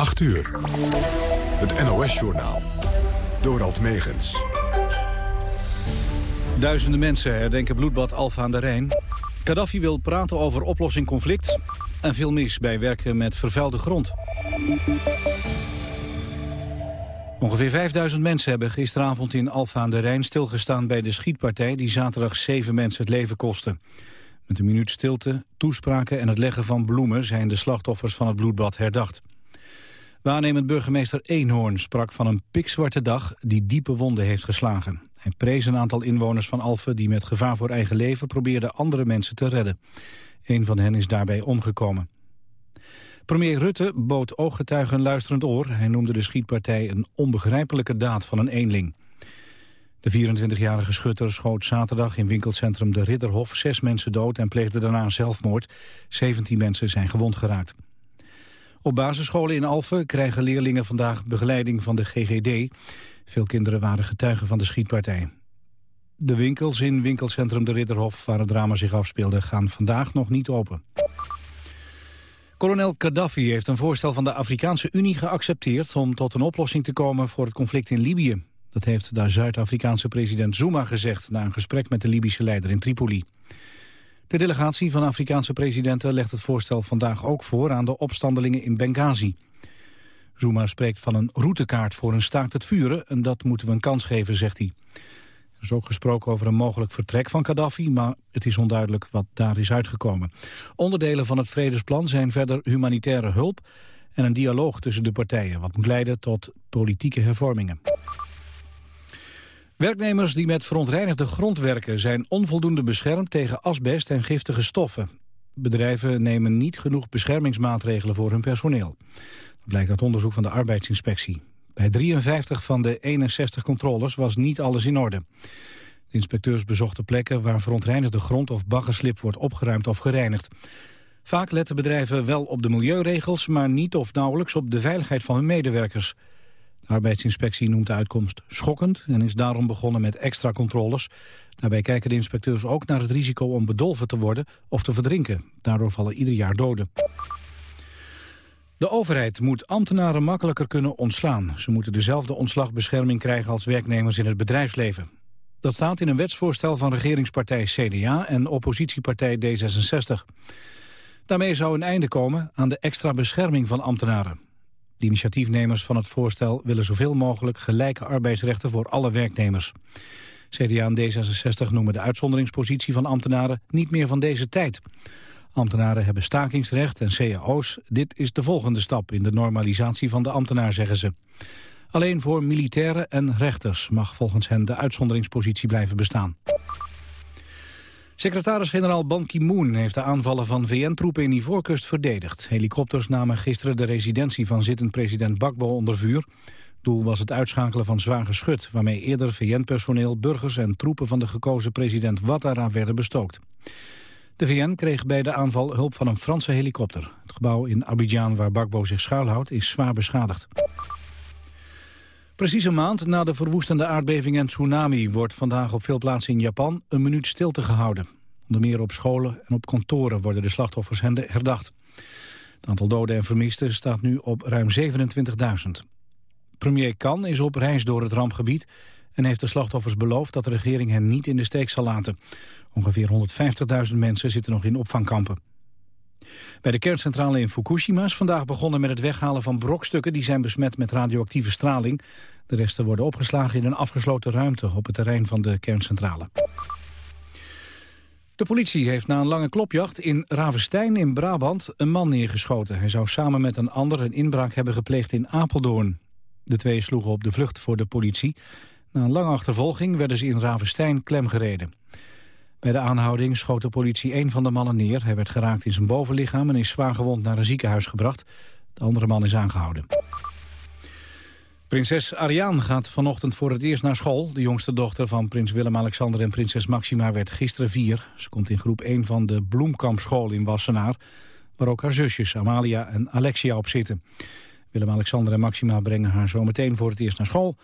8 uur. Het NOS-journaal. Dorald Megens. Duizenden mensen herdenken bloedbad Alfa aan de Rijn. Gaddafi wil praten over oplossing conflict. En veel mis bij werken met vervuilde grond. Ongeveer 5000 mensen hebben gisteravond in Alfa aan de Rijn stilgestaan bij de schietpartij die zaterdag zeven mensen het leven kostte. Met een minuut stilte, toespraken en het leggen van bloemen zijn de slachtoffers van het bloedbad herdacht. Waarnemend burgemeester Eenhoorn sprak van een pikzwarte dag die diepe wonden heeft geslagen. Hij prees een aantal inwoners van Alphen die met gevaar voor eigen leven probeerden andere mensen te redden. Een van hen is daarbij omgekomen. Premier Rutte bood ooggetuigen luisterend oor. Hij noemde de schietpartij een onbegrijpelijke daad van een eenling. De 24-jarige schutter schoot zaterdag in winkelcentrum De Ridderhof zes mensen dood en pleegde daarna zelfmoord. 17 mensen zijn gewond geraakt. Op basisscholen in Alphen krijgen leerlingen vandaag begeleiding van de GGD. Veel kinderen waren getuigen van de schietpartij. De winkels in winkelcentrum De Ridderhof, waar het drama zich afspeelde, gaan vandaag nog niet open. Kolonel Gaddafi heeft een voorstel van de Afrikaanse Unie geaccepteerd... om tot een oplossing te komen voor het conflict in Libië. Dat heeft de Zuid-Afrikaanse president Zuma gezegd... na een gesprek met de Libische leider in Tripoli. De delegatie van Afrikaanse presidenten legt het voorstel vandaag ook voor... aan de opstandelingen in Benghazi. Zuma spreekt van een routekaart voor een staakt het vuren... en dat moeten we een kans geven, zegt hij. Er is ook gesproken over een mogelijk vertrek van Gaddafi... maar het is onduidelijk wat daar is uitgekomen. Onderdelen van het vredesplan zijn verder humanitaire hulp... en een dialoog tussen de partijen... wat moet leiden tot politieke hervormingen. Werknemers die met verontreinigde grond werken... zijn onvoldoende beschermd tegen asbest en giftige stoffen. Bedrijven nemen niet genoeg beschermingsmaatregelen voor hun personeel. Dat blijkt uit onderzoek van de arbeidsinspectie. Bij 53 van de 61 controles was niet alles in orde. De inspecteurs bezochten plekken waar verontreinigde grond of baggerslip wordt opgeruimd of gereinigd. Vaak letten bedrijven wel op de milieuregels, maar niet of nauwelijks op de veiligheid van hun medewerkers. Arbeidsinspectie noemt de uitkomst schokkend en is daarom begonnen met extra controles. Daarbij kijken de inspecteurs ook naar het risico om bedolven te worden of te verdrinken. Daardoor vallen ieder jaar doden. De overheid moet ambtenaren makkelijker kunnen ontslaan. Ze moeten dezelfde ontslagbescherming krijgen als werknemers in het bedrijfsleven. Dat staat in een wetsvoorstel van regeringspartij CDA en oppositiepartij D66. Daarmee zou een einde komen aan de extra bescherming van ambtenaren. De initiatiefnemers van het voorstel willen zoveel mogelijk gelijke arbeidsrechten voor alle werknemers. CDA en D66 noemen de uitzonderingspositie van ambtenaren niet meer van deze tijd. Ambtenaren hebben stakingsrecht en cao's. Dit is de volgende stap in de normalisatie van de ambtenaar, zeggen ze. Alleen voor militairen en rechters mag volgens hen de uitzonderingspositie blijven bestaan. Secretaris-generaal Ban Ki-moon heeft de aanvallen van VN-troepen in Ivoorkust verdedigd. Helikopters namen gisteren de residentie van zittend president Bakbo onder vuur. Doel was het uitschakelen van zwaar geschut... waarmee eerder VN-personeel, burgers en troepen van de gekozen president Ouattara werden bestookt. De VN kreeg bij de aanval hulp van een Franse helikopter. Het gebouw in Abidjan waar Bakbo zich schuilhoudt is zwaar beschadigd. Precies een maand na de verwoestende aardbeving en tsunami... wordt vandaag op veel plaatsen in Japan een minuut stilte gehouden. Onder meer op scholen en op kantoren worden de slachtoffers herdacht. Het aantal doden en vermisten staat nu op ruim 27.000. Premier Kan is op reis door het rampgebied... en heeft de slachtoffers beloofd dat de regering hen niet in de steek zal laten. Ongeveer 150.000 mensen zitten nog in opvangkampen. Bij de kerncentrale in Fukushima is vandaag begonnen met het weghalen van brokstukken die zijn besmet met radioactieve straling. De resten worden opgeslagen in een afgesloten ruimte op het terrein van de kerncentrale. De politie heeft na een lange klopjacht in Ravenstein in Brabant een man neergeschoten. Hij zou samen met een ander een inbraak hebben gepleegd in Apeldoorn. De twee sloegen op de vlucht voor de politie. Na een lange achtervolging werden ze in Ravenstein klemgereden. Bij de aanhouding schoot de politie één van de mannen neer. Hij werd geraakt in zijn bovenlichaam en is zwaar gewond naar een ziekenhuis gebracht. De andere man is aangehouden. Prinses Ariane gaat vanochtend voor het eerst naar school. De jongste dochter van prins Willem-Alexander en prinses Maxima werd gisteren vier. Ze komt in groep 1 van de Bloemkampschool in Wassenaar... waar ook haar zusjes Amalia en Alexia op zitten. Willem-Alexander en Maxima brengen haar zometeen voor het eerst naar school.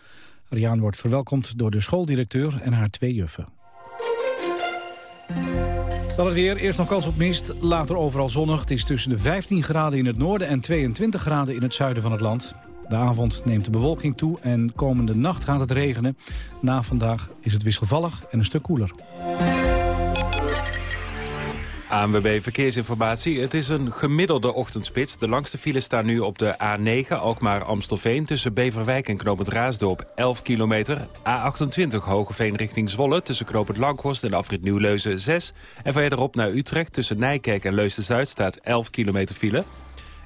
Ariane wordt verwelkomd door de schooldirecteur en haar twee juffen. Dan het weer. Eerst nog kans op mist, later overal zonnig. Het is tussen de 15 graden in het noorden en 22 graden in het zuiden van het land. De avond neemt de bewolking toe en komende nacht gaat het regenen. Na vandaag is het wisselvallig en een stuk koeler. ANWB Verkeersinformatie. Het is een gemiddelde ochtendspits. De langste files staan nu op de A9, Alkmaar-Amstelveen... tussen Beverwijk en Knoop het Raasdorp, 11 kilometer. A28 Hogeveen richting Zwolle, tussen Knoop het Langhorst en Afrit Nieuwleuzen 6. En verderop naar Utrecht, tussen Nijkerk en Leusden-Zuid... staat 11 kilometer file.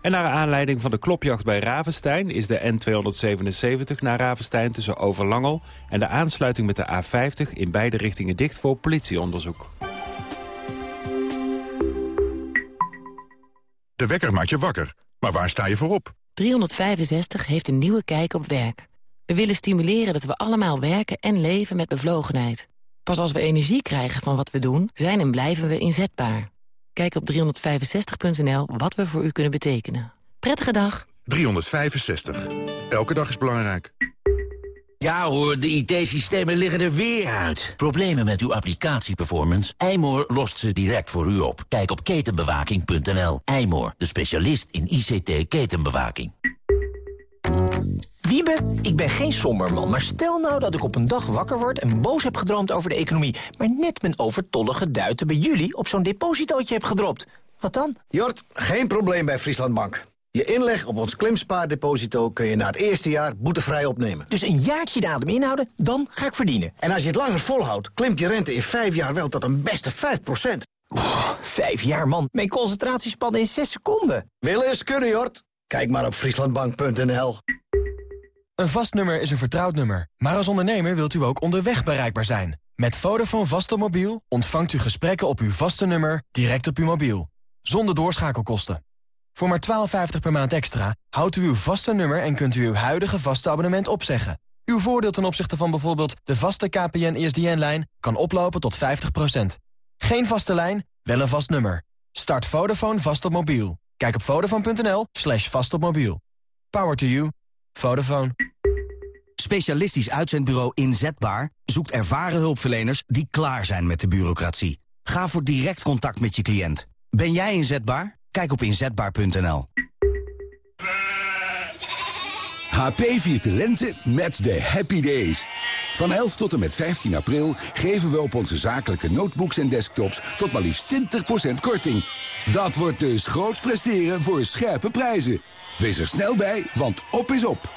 En naar aanleiding van de klopjacht bij Ravenstein... is de N277 naar Ravenstein tussen Overlangel... en de aansluiting met de A50 in beide richtingen dicht voor politieonderzoek. De wekker maakt je wakker. Maar waar sta je voor op? 365 heeft een nieuwe kijk op werk. We willen stimuleren dat we allemaal werken en leven met bevlogenheid. Pas als we energie krijgen van wat we doen, zijn en blijven we inzetbaar. Kijk op 365.nl wat we voor u kunnen betekenen. Prettige dag. 365. Elke dag is belangrijk. Ja hoor, de IT-systemen liggen er weer uit. Problemen met uw applicatieperformance? Eymoor lost ze direct voor u op. Kijk op ketenbewaking.nl. Eymoor, de specialist in ICT-ketenbewaking. Wiebe, ik ben geen somber man, maar stel nou dat ik op een dag wakker word... en boos heb gedroomd over de economie... maar net mijn overtollige duiten bij jullie op zo'n depositootje heb gedropt. Wat dan? Jort, geen probleem bij Frieslandbank. Je inleg op ons klimspaardeposito kun je na het eerste jaar boetevrij opnemen. Dus een jaartje de adem inhouden, dan ga ik verdienen. En als je het langer volhoudt, klimt je rente in vijf jaar wel tot een beste 5% vijf jaar, man. Mijn concentratiespannen in zes seconden. Willen is kunnen, Jort. Kijk maar op frieslandbank.nl. Een vast nummer is een vertrouwd nummer. Maar als ondernemer wilt u ook onderweg bereikbaar zijn. Met Vodafone Vaste Mobiel ontvangt u gesprekken op uw vaste nummer direct op uw mobiel. Zonder doorschakelkosten. Voor maar 12,50 per maand extra houdt u uw vaste nummer en kunt u uw huidige vaste abonnement opzeggen. Uw voordeel ten opzichte van bijvoorbeeld de vaste KPN-ESDN-lijn kan oplopen tot 50%. Geen vaste lijn, wel een vast nummer. Start Vodafone vast op mobiel. Kijk op vodafone.nl slash vast op mobiel. Power to you. Vodafone. Specialistisch uitzendbureau Inzetbaar zoekt ervaren hulpverleners die klaar zijn met de bureaucratie. Ga voor direct contact met je cliënt. Ben jij inzetbaar? Kijk op inzetbaar.nl. HP viert de lente met de Happy Days. Van 11 tot en met 15 april geven we op onze zakelijke notebooks en desktops tot maar liefst 20% korting. Dat wordt dus groots presteren voor scherpe prijzen. Wees er snel bij, want op is op.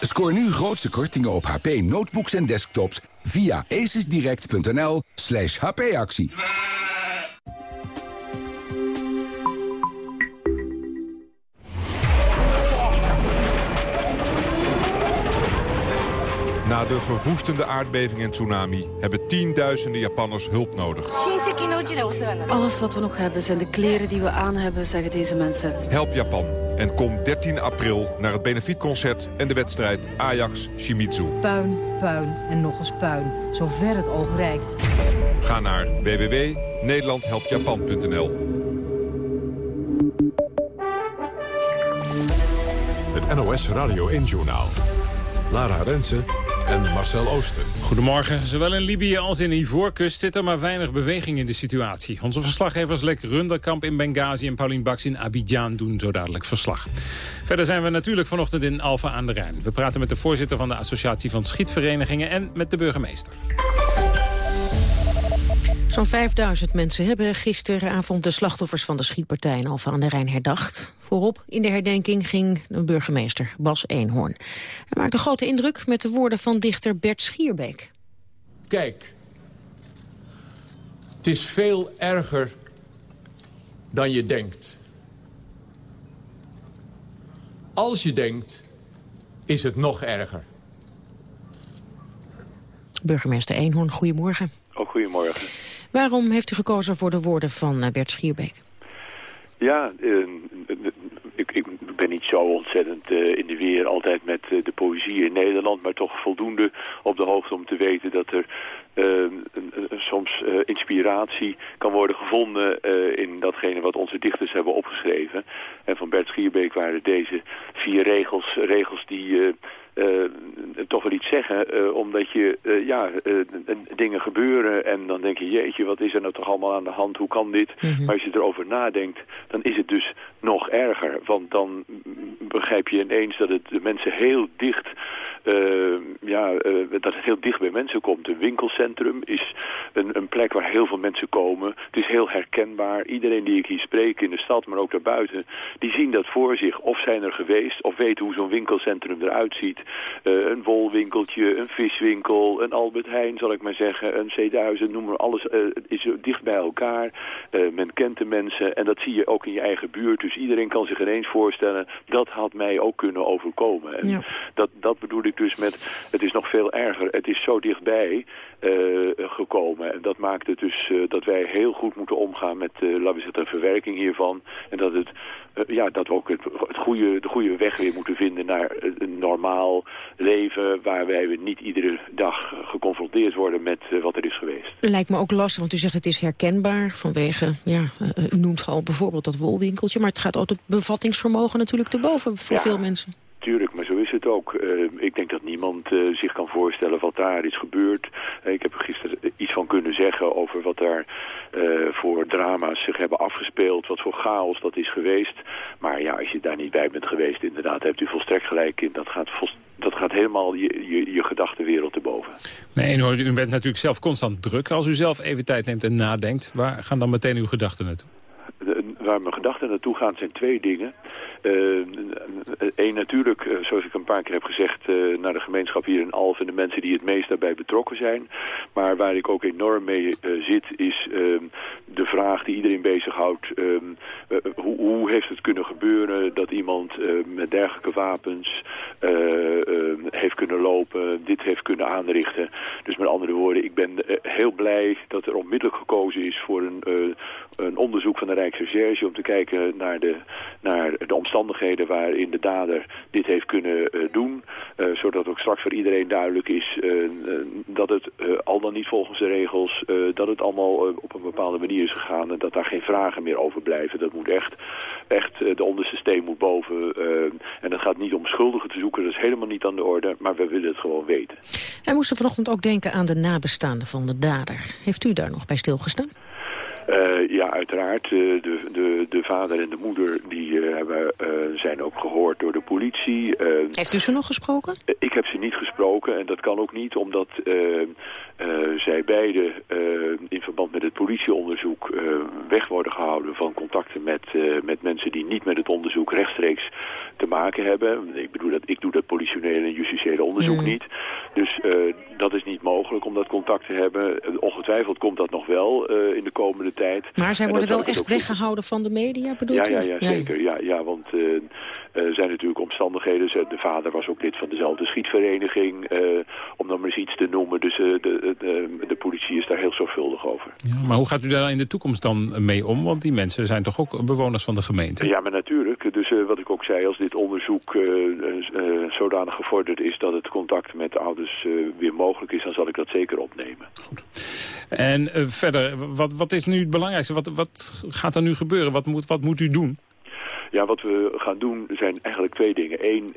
Scoor nu grootste kortingen op HP notebooks en desktops via acesdirect.nl slash hpactie. De verwoestende aardbeving en tsunami hebben tienduizenden Japanners hulp nodig. Alles wat we nog hebben zijn de kleren die we aan hebben, zeggen deze mensen. Help Japan en kom 13 april naar het benefietconcert en de wedstrijd Ajax-Shimizu. Puin, puin en nog eens puin, zover het oog reikt. Ga naar www.nederlandhelpjapan.nl Het NOS Radio 1-journaal. Lara Rensen en Marcel Ooster. Goedemorgen. Zowel in Libië als in Ivoorkust zit er maar weinig beweging in de situatie. Onze verslaggevers Lek Runderkamp in Benghazi en Paulien Baks in Abidjan doen zo dadelijk verslag. Verder zijn we natuurlijk vanochtend in Alfa aan de Rijn. We praten met de voorzitter van de Associatie van Schietverenigingen en met de burgemeester. Zo'n 5000 mensen hebben gisteravond de slachtoffers van de schietpartij in Alphen aan de Rijn herdacht. Voorop in de herdenking ging de burgemeester Bas Eenhoorn. Hij maakte grote indruk met de woorden van dichter Bert Schierbeek. Kijk, het is veel erger dan je denkt. Als je denkt, is het nog erger. Burgemeester Eenhoorn, goedemorgen. Oh, goedemorgen. Waarom heeft u gekozen voor de woorden van eh, Bert Schierbeek? Ja, uh, ik, ik, ben niet zo ontzettend uh, in de weer altijd met uh, de poëzie in Nederland, maar toch voldoende op de hoogte om te weten dat er soms inspiratie kan worden gevonden in datgene wat onze dichters hebben opgeschreven. En van Bert Schierbeek waren deze vier regels, regels die toch wel iets zeggen. omdat je, ja, dingen gebeuren en dan denk je, jeetje, wat is er nou toch allemaal aan de hand? Hoe kan dit? Maar als je erover nadenkt, dan is het dus nog erger. Want dan begrijp je ineens dat het de mensen heel dicht uh, ja, uh, dat het heel dicht bij mensen komt. Een winkelcentrum is een, een, plek waar heel veel mensen komen. Het is heel herkenbaar. Iedereen die ik hier spreek in de stad, maar ook daarbuiten, die zien dat voor zich. Of zijn er geweest, of weten hoe zo'n winkelcentrum eruit ziet. Uh, een wolwinkeltje, een viswinkel, een Albert Heijn, zal ik maar zeggen. Een C1000, noem maar alles. is dicht bij elkaar. men kent de mensen en dat zie je ook in je eigen buurt. Dus iedereen kan zich ineens voorstellen, dat had mij ook kunnen overkomen. En ja. dat, dat bedoel ik dus met, het is nog veel erger. Het is zo dichtbij uh, gekomen. En dat maakt het dus uh, dat wij heel goed moeten omgaan met, uh, laten we zeggen, de verwerking hiervan. En dat, het, ja, dat we ook het, het goede, de goede weg weer moeten vinden naar een normaal leven... waar wij niet iedere dag geconfronteerd worden met wat er is geweest. Lijkt me ook lastig, want u zegt het is herkenbaar vanwege... Ja, u noemt al bijvoorbeeld dat wolwinkeltje... maar het gaat ook het bevattingsvermogen natuurlijk te boven voor veel mensen. Tuurlijk, maar zo is het ook. Uh, ik denk dat niemand uh, zich kan voorstellen wat daar is gebeurd. Uh, ik heb er gisteren iets van kunnen zeggen over wat daar voor drama's zich hebben afgespeeld. Wat voor chaos dat is geweest. Maar ja, als je daar niet bij bent geweest, inderdaad, hebt u volstrekt gelijk in. Dat gaat, dat gaat helemaal je, je, je gedachtenwereld erboven. Nee, u bent natuurlijk zelf constant druk. Als u zelf even tijd neemt en nadenkt, waar gaan dan meteen uw gedachten naartoe? waar mijn gedachten naartoe gaan zijn twee dingen. Eén eh, natuurlijk, eh, zoals ik een paar keer heb gezegd, naar de gemeenschap hier in Alphen en de mensen die het meest daarbij betrokken zijn. Maar waar ik ook enorm mee zit, is ehm, de vraag die iedereen bezighoudt. Um, hoe, hoe, heeft het kunnen gebeuren dat iemand met dergelijke wapens ehm, heeft kunnen lopen, dit heeft kunnen aanrichten. Dus met andere woorden, ik ben heel blij dat er onmiddellijk gekozen is voor een, een onderzoek van de Rijksrecherche om te kijken naar de, naar de omstandigheden omstandigheden waarin de dader dit heeft kunnen uh, doen. Uh, zodat ook straks voor iedereen duidelijk is uh, dat het al dan niet volgens de regels, dat het allemaal op een bepaalde manier is gegaan en dat daar geen vragen meer over blijven. Dat moet echt, echt de onderste steen moet boven. en het gaat niet om schuldigen te zoeken, dat is helemaal niet aan de orde, maar we willen het gewoon weten. Wij moesten vanochtend ook denken aan de nabestaanden van de dader. Heeft u daar nog bij stilgestaan? Uh, ja, uiteraard. Uh, de, de, de vader en de moeder die uh, hebben, zijn ook gehoord door de politie. Heeft u ze nog gesproken? ik heb ze niet gesproken en dat kan ook niet omdat zij beide in verband met het politieonderzoek weg worden gehouden van contacten met, met mensen die niet met het onderzoek rechtstreeks te maken hebben. Ik bedoel, dat, ik doe dat politionele en justitiële onderzoek mm. niet. Dus dat is niet mogelijk om dat contact te hebben. Ongetwijfeld komt dat nog wel in de komende tijd. Maar zij worden wel echt weggehouden van de media, bedoelt ja, ja, ja, zeker. Ja, ja, want uh, uh, zijn natuurlijk omstandigheden. De vader was ook lid van dezelfde schietvereniging, uh, om dan maar eens iets te noemen. Dus de, de, de, politie is daar heel zorgvuldig over. Ja, maar hoe gaat u daar in de toekomst dan mee om? Want die mensen zijn toch ook bewoners van de gemeente? Ja, maar natuurlijk. Dus wat ik ook zei, als dit onderzoek zodanig gevorderd is dat het contact met de ouders weer mogelijk is, dan zal ik dat zeker opnemen. Goed. En verder, wat, wat is nu het belangrijkste? Wat, wat gaat er nu gebeuren? Wat moet, wat moet u doen? Ja, wat we gaan doen zijn eigenlijk twee dingen. Eén,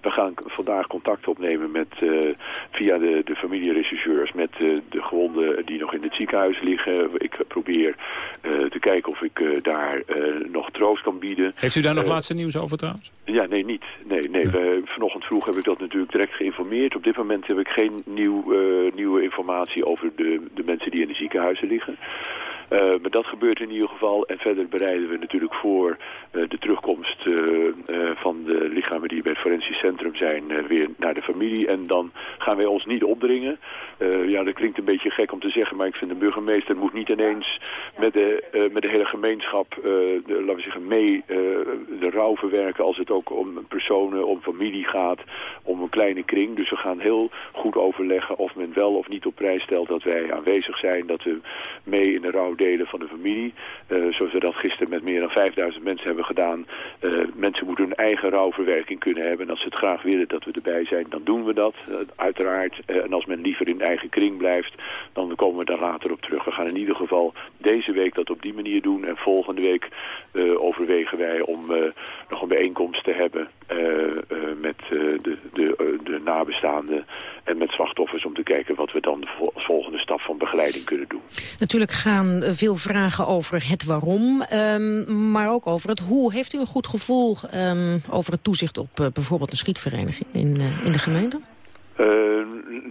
we gaan vandaag contact opnemen met, uh, via de, de familieregisseurs met uh, de gewonden die nog in het ziekenhuis liggen. Ik probeer uh, te kijken of ik daar nog troost kan bieden. Heeft u daar nog laatste nieuws over trouwens? Ja, nee, niet. Nee, nee. We, vanochtend vroeg heb ik dat natuurlijk direct geïnformeerd. Op dit moment heb ik geen nieuw, nieuwe informatie over de, de mensen die in de ziekenhuizen liggen. Uh, maar dat gebeurt in ieder geval. En verder bereiden we natuurlijk voor uh, de terugkomst uh, van de lichamen die bij het forensisch centrum zijn weer naar de familie. En dan gaan wij ons niet opdringen. ja, dat klinkt een beetje gek om te zeggen, maar ik vind de burgemeester moet niet ineens met de, met de hele gemeenschap, laten we zeggen, mee de rouw verwerken als het ook om personen, om familie gaat, om een kleine kring. Dus we gaan heel goed overleggen of men wel of niet op prijs stelt dat wij aanwezig zijn, dat we mee in de rouw delen van de familie. Uh, zoals we dat gisteren met meer dan 5000 mensen hebben gedaan. Uh, mensen moeten hun eigen rouwverwerking kunnen hebben. En als ze het graag willen dat we erbij zijn, dan doen we dat. Uh, uiteraard. en als men liever in eigen kring blijft, dan komen we daar later op terug. We gaan in ieder geval deze week dat op die manier doen. En volgende week overwegen wij om nog een bijeenkomst te hebben met de, de, nabestaanden en met slachtoffers om te kijken wat we dan als volgende stap van begeleiding kunnen doen. Natuurlijk gaan veel vragen over het waarom, um, maar ook over het hoe. Heeft u een goed gevoel um, over het toezicht op bijvoorbeeld een schietvereniging in, in de gemeente?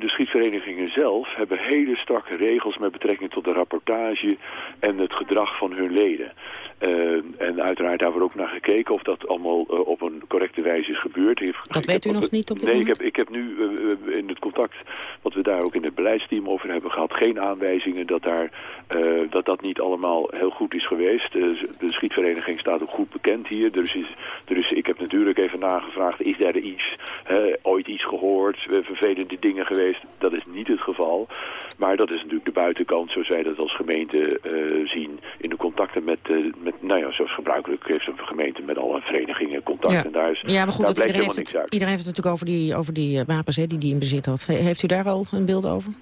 De schietverenigingen zelf hebben hele strakke regels met betrekking tot de rapportage en het gedrag van hun leden. Uh, en uiteraard hebben we ook naar gekeken of dat allemaal uh, op een correcte wijze is gebeurd. Dat weet u nog niet op Nee, moment? ik heb, ik heb nu uh, in het contact wat we daar ook in het beleidsteam over hebben gehad... geen aanwijzingen dat daar, dat, dat niet allemaal heel goed is geweest. de schietvereniging staat ook goed bekend hier. Dus, is, dus ik heb natuurlijk even nagevraagd, is er iets, ooit iets gehoord, vervelende dingen geweest? Dat is niet het geval. Maar dat is natuurlijk de buitenkant, zoals wij dat als gemeente zien... in de contacten met, met nou ja, zoals gebruikelijk heeft een gemeente met alle verenigingen contact. Ja, en daar, is, ja maar goed, iedereen, heeft het, iedereen heeft het natuurlijk over die, over die wapens hè, die hij in bezit had. Heeft u daar al een beeld over?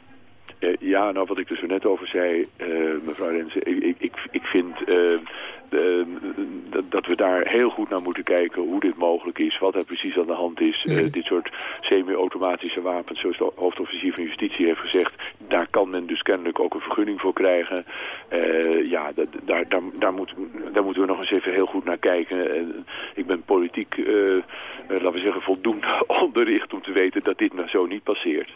Ja, nou wat ik er zo net over zei, uh, mevrouw Rensen, ik, ik, ik vind... Uh, uh, dat we daar heel goed naar moeten kijken hoe dit mogelijk is, wat er precies aan de hand is. Mm. Uh, dit soort semi-automatische wapens, zoals de hoofdofficier van Justitie heeft gezegd, daar kan men dus kennelijk ook een vergunning voor krijgen. Uh, ja, dat, daar, daar, daar, moet, daar moeten we nog eens even heel goed naar kijken. En ik ben politiek, laten we zeggen, voldoende onderricht om te weten dat dit nou zo niet passeert.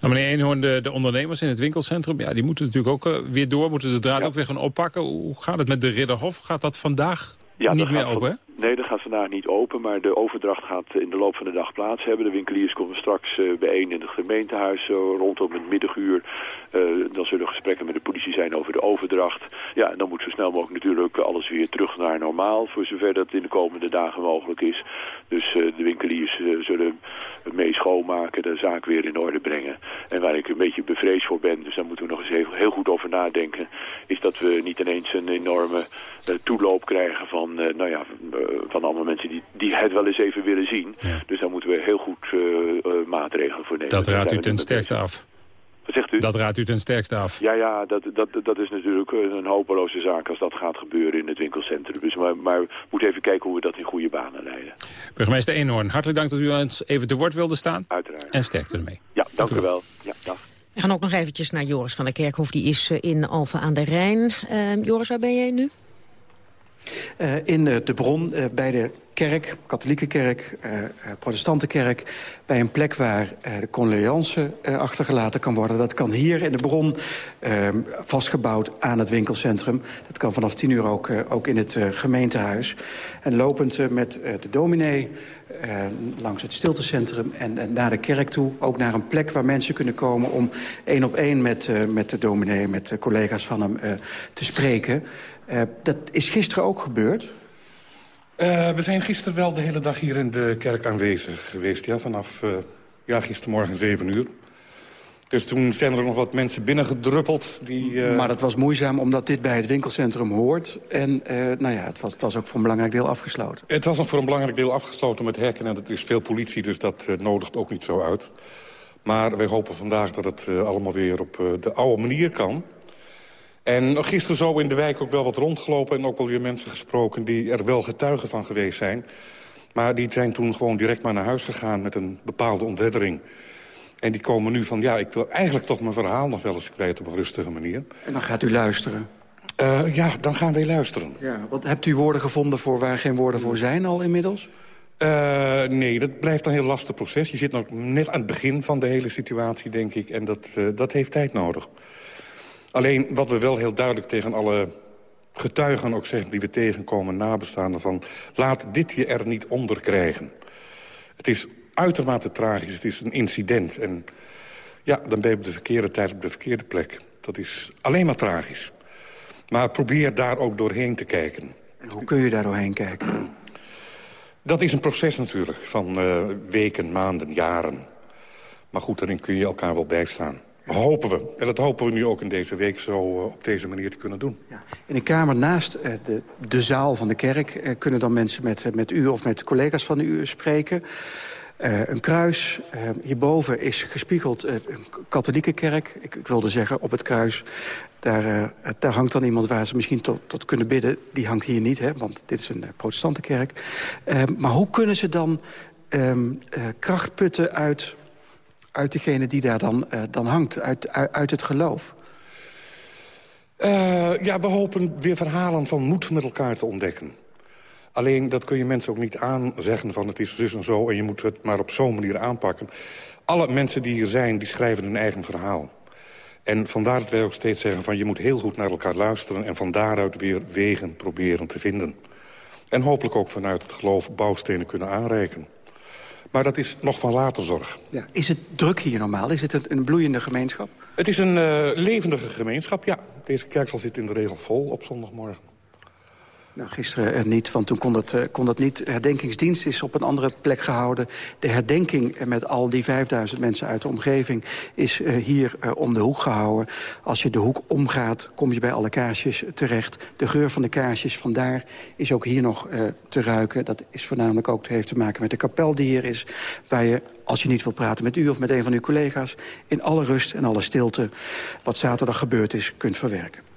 Nou, meneer Eenhoorn, de, de ondernemers in het winkelcentrum, ja, die moeten natuurlijk ook weer door, moeten de draad ja. ook weer gaan oppakken. Hoe gaat het met de Ridderhof? Gaat dat vandaag ja, niet meer open, hè? Nee, dat gaat vandaag niet open, maar de overdracht gaat in de loop van de dag plaats hebben. De winkeliers komen straks uh, bijeen in het gemeentehuis uh, rondom het middaguur. Uh, dan zullen gesprekken met de politie zijn over de overdracht. Ja, en dan moet zo snel mogelijk natuurlijk alles weer terug naar normaal, voor zover dat in de komende dagen mogelijk is. Dus de winkeliers zullen mee schoonmaken, de zaak weer in orde brengen. En waar ik een beetje bevreesd voor ben, dus daar moeten we nog eens heel, heel goed over nadenken, is dat we niet ineens een enorme toeloop krijgen van, nou ja, van allemaal mensen die, die het wel eens even willen zien. Ja. Dus daar moeten we heel goed uh, uh, maatregelen voor nemen. Dat raadt u ten sterkste af. Wat zegt u? Dat raadt u ten sterkste af. Ja, ja dat, dat, dat is natuurlijk een hopeloze zaak als dat gaat gebeuren in het winkelcentrum. Dus maar, maar we moeten even kijken hoe we dat in goede banen leiden. Burgemeester Eenhoorn, hartelijk dank dat u ons even te woord wilde staan. Uiteraard. En sterkte ermee. Ja, dank, dank u wel. Ja, dag. We gaan ook nog eventjes naar Joris van der Kerkhof. Die is in Alphen aan de Rijn. Uh, Joris, waar ben jij nu? Uh, in uh, de bron uh, bij de kerk, katholieke kerk, protestante kerk... bij een plek waar de condoleance achtergelaten kan worden. Dat kan hier in de bron vastgebouwd aan het winkelcentrum. Dat kan vanaf 10 uur ook, ook in het gemeentehuis. En lopend met de dominee langs het stiltecentrum en, en naar de kerk toe. Ook naar een plek waar mensen kunnen komen om één op één met, met de dominee... met de collega's van hem te spreken... Uh, dat is gisteren ook gebeurd? Uh, we zijn gisteren wel de hele dag hier in de kerk aanwezig geweest. Ja, vanaf uh, ja, gistermorgen 7 uur. Dus toen zijn er nog wat mensen binnengedruppeld. Die, Maar het was moeizaam omdat dit bij het winkelcentrum hoort. En nou ja, het was, het was ook voor een belangrijk deel afgesloten. Het was nog voor een belangrijk deel afgesloten met hekken. En er is veel politie, dus dat nodigt ook niet zo uit. Maar wij hopen vandaag dat het allemaal weer op de oude manier kan. En gisteren zo in de wijk ook wel wat rondgelopen... en ook wel weer mensen gesproken die er wel getuigen van geweest zijn. Maar die zijn toen gewoon direct maar naar huis gegaan... met een bepaalde ontreddering. En die komen nu van, ja, ik wil eigenlijk toch mijn verhaal nog wel eens kwijt... op een rustige manier. En dan gaat u luisteren? Uh, ja, dan gaan wij luisteren. Ja, wat, hebt u woorden gevonden voor waar geen woorden voor zijn al inmiddels? Uh, nee, dat blijft een heel lastig proces. Je zit nog net aan het begin van de hele situatie, denk ik. En dat, uh, dat heeft tijd nodig. Alleen wat we wel heel duidelijk tegen alle getuigen ook zeggen... die we tegenkomen, nabestaanden van... laat dit je er niet onder krijgen. Het is uitermate tragisch, het is een incident. En ja, dan ben je op de verkeerde tijd op de verkeerde plek. Dat is alleen maar tragisch. Maar probeer daar ook doorheen te kijken. En hoe kun je daar doorheen kijken? Dat is een proces natuurlijk, van uh, weken, maanden, jaren. Maar goed, daarin kun je elkaar wel bijstaan. Hopen we. En dat hopen we nu ook in deze week zo uh, op deze manier te kunnen doen. Ja. In de kamer naast uh, de, de zaal van de kerk... Uh, kunnen dan mensen met, met u of met collega's van u spreken. een kruis. hierboven is gespiegeld een katholieke kerk. Ik, ik, wilde zeggen, op het kruis... Daar, daar hangt dan iemand waar ze misschien tot, tot kunnen bidden. Die hangt hier niet, hè, want dit is een protestante kerk. maar hoe kunnen ze dan um, kracht putten uit uit degene die daar dan, dan hangt, uit, uit het geloof? ja, we hopen weer verhalen van moed met elkaar te ontdekken. Alleen, dat kun je mensen ook niet aanzeggen van het is dus en zo... en je moet het maar op zo'n manier aanpakken. Alle mensen die hier zijn, die schrijven hun eigen verhaal. En vandaar dat wij ook steeds zeggen van je moet heel goed naar elkaar luisteren... en van daaruit weer wegen proberen te vinden. En hopelijk ook vanuit het geloof bouwstenen kunnen aanreiken. Maar dat is nog van later zorg. Ja. Is het druk hier normaal? Is het een bloeiende gemeenschap? Het is een uh, levendige gemeenschap, ja. Deze kerk zit in de regel vol op zondagmorgen. Nou, gisteren uh, niet, want toen kon dat, uh, kon dat niet. Herdenkingsdienst is op een andere plek gehouden. De herdenking met al die 5000 mensen uit de omgeving... is uh, hier om de hoek gehouden. Als je de hoek omgaat, kom je bij alle kaarsjes terecht. De geur van de kaarsjes vandaar is ook hier nog te ruiken. Dat is voornamelijk ook heeft te maken met de kapel die hier is... waar je, als je niet wilt praten met u of met een van uw collega's... in alle rust en alle stilte wat zaterdag gebeurd is, kunt verwerken.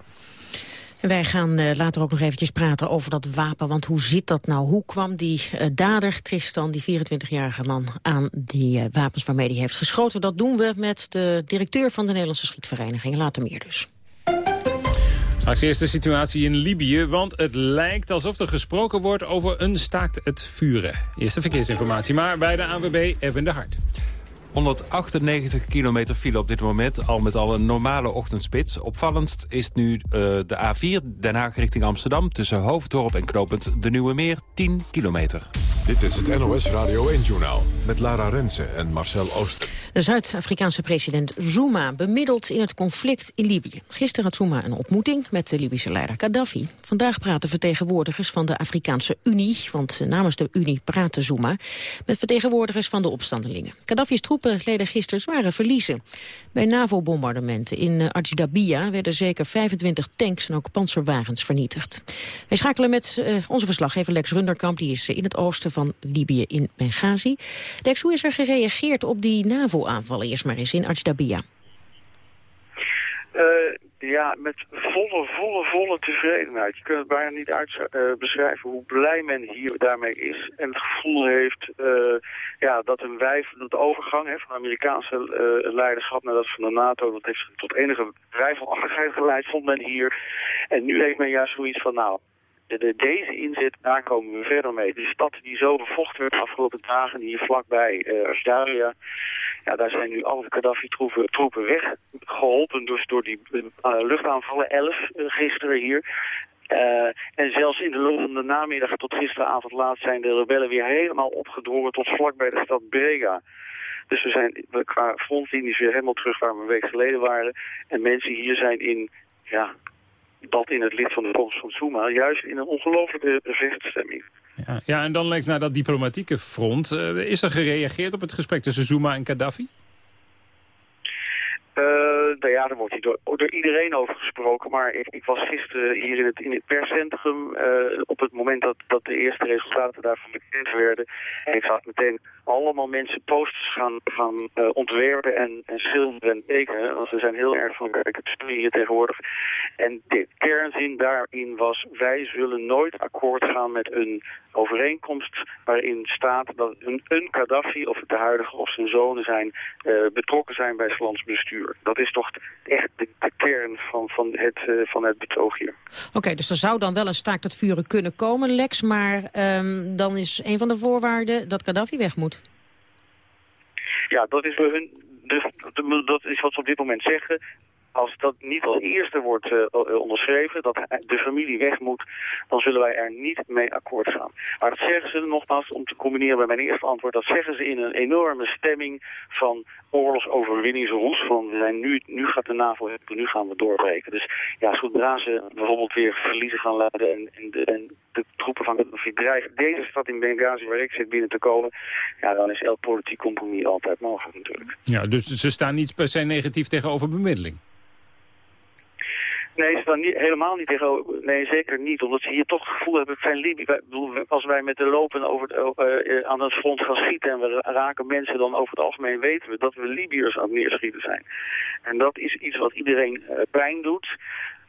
Wij gaan uh, later ook nog eventjes praten over dat wapen. Want hoe zit dat nou? Hoe kwam die uh, dader, Tristan, die 24-jarige man... aan die uh, wapens waarmee hij heeft geschoten? Dat doen we met de directeur van de Nederlandse Schietvereniging. Later meer dus. Straks eerst de situatie in Libië, want het lijkt alsof er gesproken wordt over een staakt het vuren. Eerste verkeersinformatie, maar bij de ANWB Even de Hart. 198 kilometer file op dit moment. Al met al een normale ochtendspits. Opvallendst is nu uh, de A4 Den Haag richting Amsterdam... tussen Hoofddorp en Knopend de Nieuwe Meer 10 kilometer. Dit is het NOS Radio 1-journaal met Lara Rensen en Marcel Ooster. De Zuid-Afrikaanse president Zuma bemiddelt in het conflict in Libië. Gisteren had Zuma een ontmoeting met de Libische leider Gaddafi. Vandaag praten vertegenwoordigers van de Afrikaanse Unie... want namens de Unie praten Zuma... met vertegenwoordigers van de opstandelingen. Gaddafi's troepen leden gisteren zware verliezen. Bij NAVO-bombardementen in eh, Ajdabia werden zeker 25 tanks en ook panzerwagens vernietigd. Wij schakelen met uh, onze verslaggever Lex Runderkamp... die is in het oosten van Libië in Benghazi. Lex, hoe is er gereageerd op die NAVO-aanvallen eerst maar eens in Ajdabia? Uh, ja, met volle, volle, volle tevredenheid. Je kunt het bijna niet uit uh, beschrijven hoe blij men hier daarmee is. En het gevoel heeft uh, ja, dat een wijf, dat de overgang hè, van Amerikaanse leiderschap naar dat van de NATO, dat heeft tot enige wijfelachtigheid geleid, vond men hier. En nu heeft men juist zoiets van, nou, de, deze inzet, daar komen we verder mee. De stad die zo bevochten werd de afgelopen dagen, hier vlakbij uh, Asjaria, ja, daar zijn nu alle Gaddafi-troepen troepen weggeholpen dus door die uh, luchtaanvallen, elf uh, gisteren hier. En zelfs in de loop van de namiddag tot gisteravond laat zijn de rebellen weer helemaal opgedrongen tot vlak bij de stad Brega. Dus we zijn qua frontlinies weer helemaal terug waar we een week geleden waren. En mensen hier zijn in ja, dat in het licht van de komst van Zuma... juist in een ongelooflijke vechtstemming. Ja, ja, en dan leeks naar dat diplomatieke front. Uh, is er gereageerd op het gesprek tussen Zuma en Gaddafi? Uh, nou ja, daar wordt hier door, door, iedereen over gesproken. Maar ik, was gisteren hier in het, in het perscentrum uh, op het moment dat, dat de eerste resultaten daarvan bekend werden. En ik zag meteen allemaal mensen posters gaan, uh, ontwerpen en, en schilderen en tekenen. Want ze zijn heel erg van karikatuur hier tegenwoordig. En de kernzin daarin was, wij zullen nooit akkoord gaan met een overeenkomst waarin staat dat een, een Gaddafi, of het de huidige of zijn zonen zijn, betrokken zijn bij het lands bestuur. Dat is toch echt de, de kern van, van, het, uh, van het betoog hier. Oké, okay, dus er zou dan wel een staakt het vuren kunnen komen, Lex, maar um, dan is een van de voorwaarden dat Gaddafi weg moet. Ja, dat is, hun, dus, dat is wat ze op dit moment zeggen als dat niet als eerste wordt uh, onderschreven, dat de familie weg moet, dan zullen wij er niet mee akkoord gaan. Maar dat zeggen ze nogmaals, om te combineren met mijn eerste antwoord, dat zeggen ze in een enorme stemming van oorlogsoverwinningsroes. Van we zijn nu, nu gaat de NAVO, nu gaan we doorbreken. Dus ja, zodra ze bijvoorbeeld weer verliezen gaan laten en, en, de, en de troepen van Gaddafi dreigen deze stad in Benghazi waar ik zit binnen te komen, ja, dan is elk politiek compromis altijd mogelijk natuurlijk. Ja, dus ze staan niet per se negatief tegenover bemiddeling? Nee, niet, helemaal niet tegen. Nee, zeker niet. Omdat ze hier toch het gevoel hebben van Libië. Als wij met de lopen over uh, aan het front gaan schieten en we raken mensen, dan over het algemeen weten we dat we Libiërs aan het neerschieten zijn. En dat is iets wat iedereen uh, pijn doet.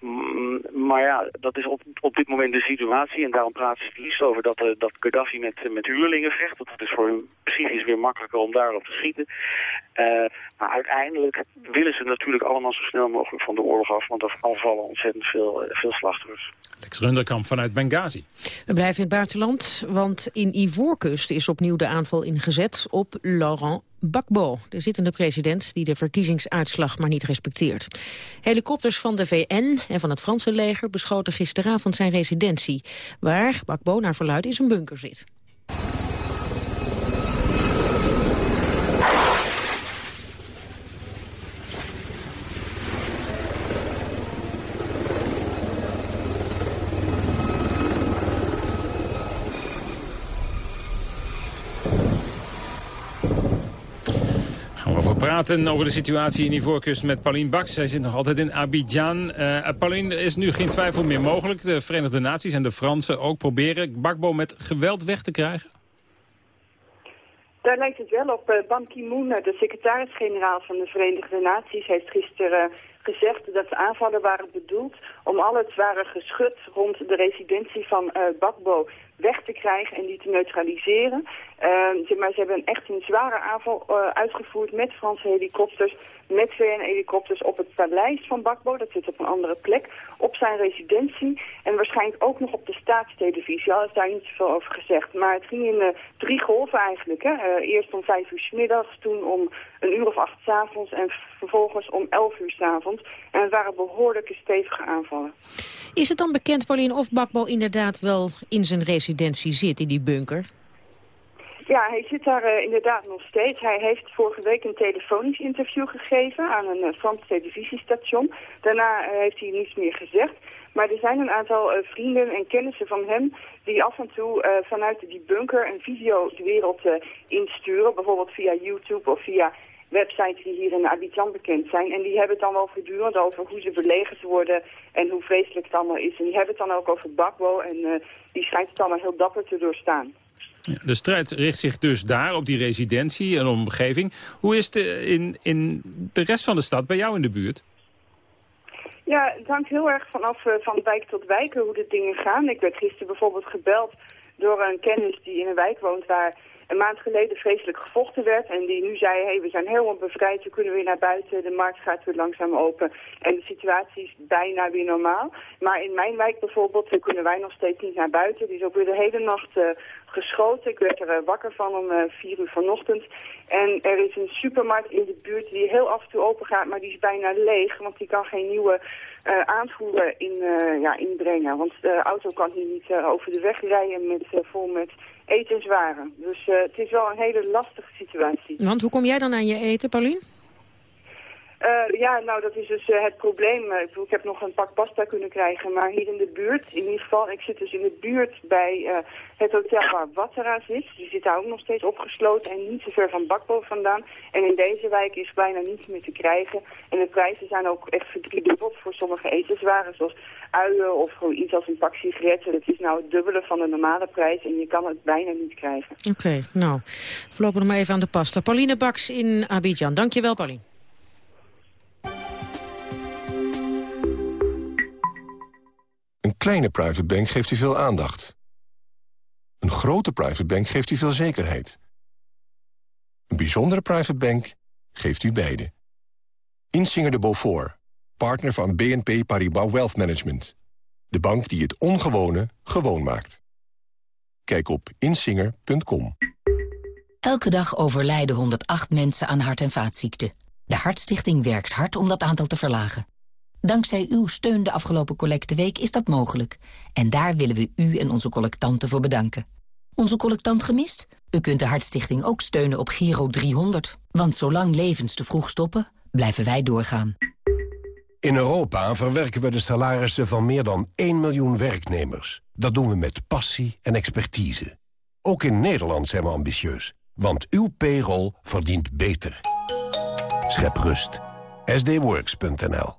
Mm, maar ja, dat is op, op dit moment de situatie. En daarom praten ze het liefst over dat, uh, dat Gaddafi met, met huurlingen vecht. Dat het is voor hun psychisch weer makkelijker om daarop te schieten. Uh, maar uiteindelijk willen ze natuurlijk allemaal zo snel mogelijk van de oorlog af. Want er vallen ontzettend veel, uh, veel slachtoffers. Lex Runderkamp vanuit Benghazi. We blijven in het buitenland, want in Ivoorkust is opnieuw de aanval ingezet op Laurent Gbagbo, de zittende president die de verkiezingsuitslag maar niet respecteert. Helikopters van de VN en van het Franse leger beschoten gisteravond zijn residentie, waar Gbagbo naar verluid in zijn bunker zit. Praten over de situatie in Ivoorkust met Pauline Baks. Zij zit nog altijd in Abidjan. Uh, er is nu geen twijfel meer mogelijk. De Verenigde Naties en de Fransen ook proberen Bakbo met geweld weg te krijgen? Daar lijkt het wel op. Ban Ki-moon, de secretaris-generaal van de Verenigde Naties, heeft gisteren gezegd dat de aanvallen waren bedoeld om al het zware geschut rond de residentie van uh, Bakbo weg te krijgen en die te neutraliseren. Uh, maar ze hebben echt een zware aanval uh, uitgevoerd met Franse helikopters, met VN-helikopters op het paleis van Bakbo. Dat zit op een andere plek, op zijn residentie. En waarschijnlijk ook nog op de staatstelevisie. Al is daar niet zoveel over gezegd. Maar het ging in uh, drie golven eigenlijk. Hè. Uh, eerst om vijf uur s middags, toen om een uur of acht s avonds en vervolgens om elf uur s avonds. En het waren behoorlijke stevige aanvallen. Is het dan bekend, Pauline, of Bakbo inderdaad wel in zijn residentie zit, in die bunker? Ja, hij zit daar uh, inderdaad nog steeds. Hij heeft vorige week een telefonisch interview gegeven aan een uh, Frans televisiestation. Daarna uh, heeft hij niets meer gezegd. Maar er zijn een aantal vrienden en kennissen van hem die af en toe vanuit die bunker een video de wereld insturen. Bijvoorbeeld via YouTube of via websites die hier in Abidjan bekend zijn. En die hebben het dan wel voortdurend over hoe ze belegerd worden en hoe vreselijk het allemaal is. En die hebben het dan ook over Bakbo en die schijnt het allemaal heel dapper te doorstaan. De strijd richt zich dus daar op die residentie en omgeving. Hoe is het in, in de rest van de stad, bij jou in de buurt? Ja, het hangt heel erg vanaf uh, van wijk tot wijk hoe de dingen gaan. Ik werd gisteren bijvoorbeeld gebeld door een kennis die in een wijk woont waar een maand geleden vreselijk gevochten werd. En die nu zei, hey, we zijn helemaal bevrijd, we kunnen weer naar buiten. De markt gaat weer langzaam open. En de situatie is bijna weer normaal. Maar in mijn wijk bijvoorbeeld kunnen wij nog steeds niet naar buiten. Die is ook weer de hele nacht uh, geschoten. Ik werd er uh, wakker van om uh, vier uur vanochtend. En er is een supermarkt in de buurt die heel af en toe open gaat, maar die is bijna leeg. Want die kan geen nieuwe aanvoeren in, ja, inbrengen. Want de auto kan hier niet over de weg rijden met, vol met etenswaren. Dus uh, het is wel een hele lastige situatie. Want hoe kom jij dan aan je eten, Paulien? Uh, ja, nou dat is dus uh, het probleem. ik, bedoel, ik heb nog een pak pasta kunnen krijgen, maar hier in de buurt, in ieder geval, ik zit dus in de buurt bij het hotel waar Wattera zit. Die zit daar ook nog steeds opgesloten en niet zo ver van Bakbo vandaan. En in deze wijk is bijna niets meer te krijgen. En de prijzen zijn ook echt verdriedubbeld voor sommige etenswaren, zoals uien of iets als een pak sigaretten. Dat is nou het dubbele van de normale prijs en je kan het bijna niet krijgen. Oké, nou, voorlopig nog maar even aan de pasta. Pauline Baks in Abidjan. Dankjewel, Pauline. Kleine private bank geeft u veel aandacht. Een grote private bank geeft u veel zekerheid. Een bijzondere private bank geeft u beide. Insinger de Beaufort, partner van BNP Paribas Wealth Management. De bank die het ongewone gewoon maakt. Kijk op insinger.com. Elke dag overlijden 108 mensen aan hart- en vaatziekten. De Hartstichting werkt hard om dat aantal te verlagen. Dankzij uw steun de afgelopen collecteweek is dat mogelijk. En daar willen we u en onze collectanten voor bedanken. Onze collectant gemist? U kunt de Hartstichting ook steunen op Giro 300. Want zolang levens te vroeg stoppen, blijven wij doorgaan. In Europa verwerken we de salarissen van meer dan 1 miljoen werknemers. Dat doen we met passie en expertise. Ook in Nederland zijn we ambitieus. Want uw payroll verdient beter. Schep rust. sdworks.nl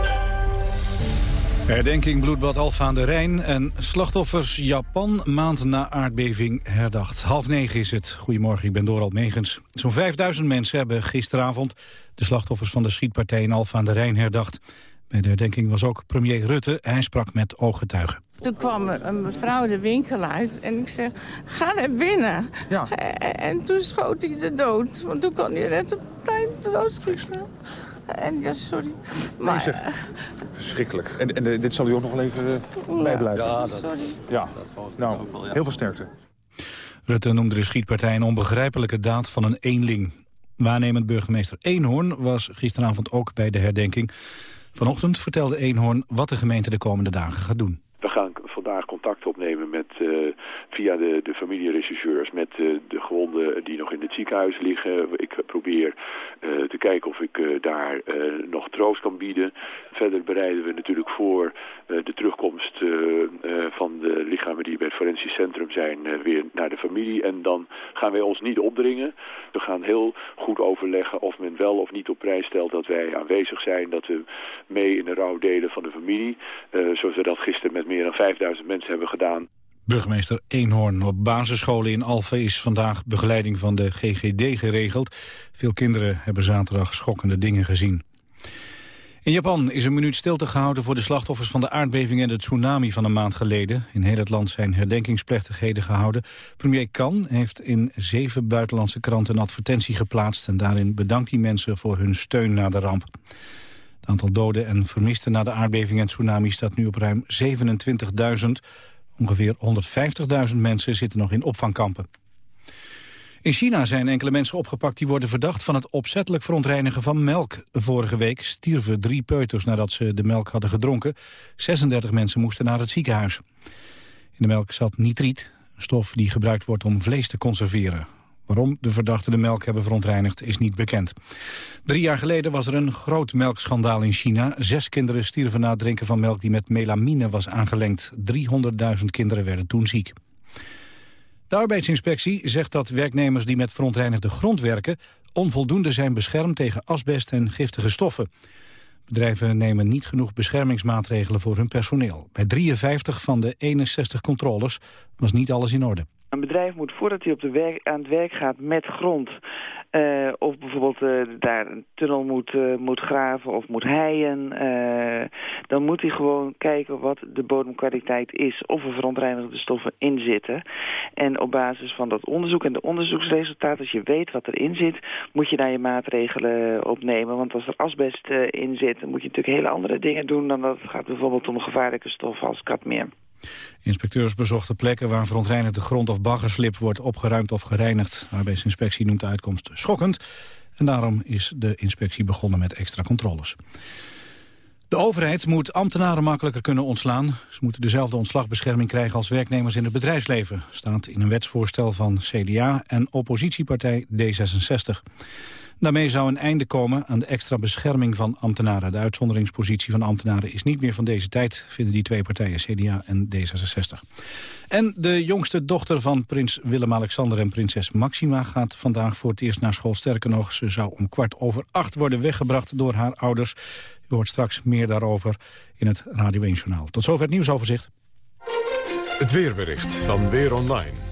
Herdenking bloedbad Alfa aan de Rijn en slachtoffers Japan maand na aardbeving herdacht. Half negen is het. Goedemorgen, ik ben Dorald Megens. Zo'n 5000 mensen hebben gisteravond de slachtoffers van de schietpartij in Alfa aan de Rijn herdacht. Bij de herdenking was ook premier Rutte. Hij sprak met ooggetuigen. Toen kwam een mevrouw de winkel uit en ik zeg, ga naar binnen. Ja. En toen schoot hij de dood, want toen kon hij net op tijd de dood schieten. En ja, sorry. Maar, nee, Verschrikkelijk. En, en uh, dit zal u ook nog wel even uh, bijblijven. Ja, dat, sorry. Ja, nou, heel veel sterkte. Rutte noemde de schietpartij een onbegrijpelijke daad van een eenling. Waarnemend burgemeester Eenhoorn was gisteravond ook bij de herdenking. Vanochtend vertelde Eenhoorn wat de gemeente de komende dagen gaat doen. We gaan vandaag contact opnemen via de, de met uh, de gewonden die nog in het ziekenhuis liggen. Ik probeer uh, te kijken of ik daar nog troost kan bieden. Verder bereiden we natuurlijk voor de terugkomst van de lichamen die bij het forensisch centrum zijn weer naar de familie. En dan gaan wij ons niet opdringen. We gaan heel goed overleggen of men wel of niet op prijs stelt dat wij aanwezig zijn. Dat we mee in de rouw delen van de familie. zoals we dat gisteren met meer dan 5000 mensen hebben gedaan. Burgemeester Eenhoorn op basisscholen in Alphen is vandaag begeleiding van de GGD geregeld. Veel kinderen hebben zaterdag schokkende dingen gezien. In Japan is een minuut stilte gehouden voor de slachtoffers van de aardbeving en de tsunami van een maand geleden. In heel het land zijn herdenkingsplechtigheden gehouden. Premier Kan heeft in zeven buitenlandse kranten een advertentie geplaatst en daarin bedankt hij mensen voor hun steun na de ramp. Het aantal doden en vermisten na de aardbeving en tsunami staat nu op ruim 27.000. Ongeveer 150.000 mensen zitten nog in opvangkampen. In China zijn enkele mensen opgepakt die worden verdacht van het opzettelijk verontreinigen van melk. Vorige week stierven drie peuters nadat ze de melk hadden gedronken. 36 mensen moesten naar het ziekenhuis. In de melk zat nitriet, stof die gebruikt wordt om vlees te conserveren. Waarom de verdachten de melk hebben verontreinigd is niet bekend. Drie jaar geleden was er een groot melkschandaal in China. Zes kinderen stierven na het drinken van melk die met melamine was aangelengd. 300.000 kinderen werden toen ziek. De arbeidsinspectie zegt dat werknemers die met verontreinigde grond werken... onvoldoende zijn beschermd tegen asbest en giftige stoffen. Bedrijven nemen niet genoeg beschermingsmaatregelen voor hun personeel. Bij 53 van de 61 controles was niet alles in orde. Een bedrijf moet voordat hij op de werk, aan het werk gaat met grond... Uh, of bijvoorbeeld uh, daar een tunnel moet, uh, moet graven of moet heien... dan moet hij gewoon kijken wat de bodemkwaliteit is... of er verontreinigde stoffen in zitten. En op basis van dat onderzoek en de onderzoeksresultaten... als je weet wat erin zit, moet je daar je maatregelen opnemen. Want als er asbest in zit, dan moet je natuurlijk hele andere dingen doen... dan dat het gaat bijvoorbeeld om gevaarlijke stoffen als cadmium. Inspecteurs bezochten plekken waar verontreinigde grond of baggerslip wordt opgeruimd of gereinigd. De arbeidsinspectie noemt de uitkomst schokkend. En daarom is de inspectie begonnen met extra controles. De overheid moet ambtenaren makkelijker kunnen ontslaan. Ze moeten dezelfde ontslagbescherming krijgen als werknemers in het bedrijfsleven. Staat in een wetsvoorstel van CDA en oppositiepartij D66. Daarmee zou een einde komen aan de extra bescherming van ambtenaren. De uitzonderingspositie van ambtenaren is niet meer van deze tijd... vinden die twee partijen, CDA en D66. En de jongste dochter van prins Willem-Alexander en prinses Maxima... gaat vandaag voor het eerst naar school. Sterker nog, ze zou om kwart over acht worden weggebracht door haar ouders. U hoort straks meer daarover in het Radio 1 Journaal. Tot zover het nieuwsoverzicht. Het weerbericht van Weer Online.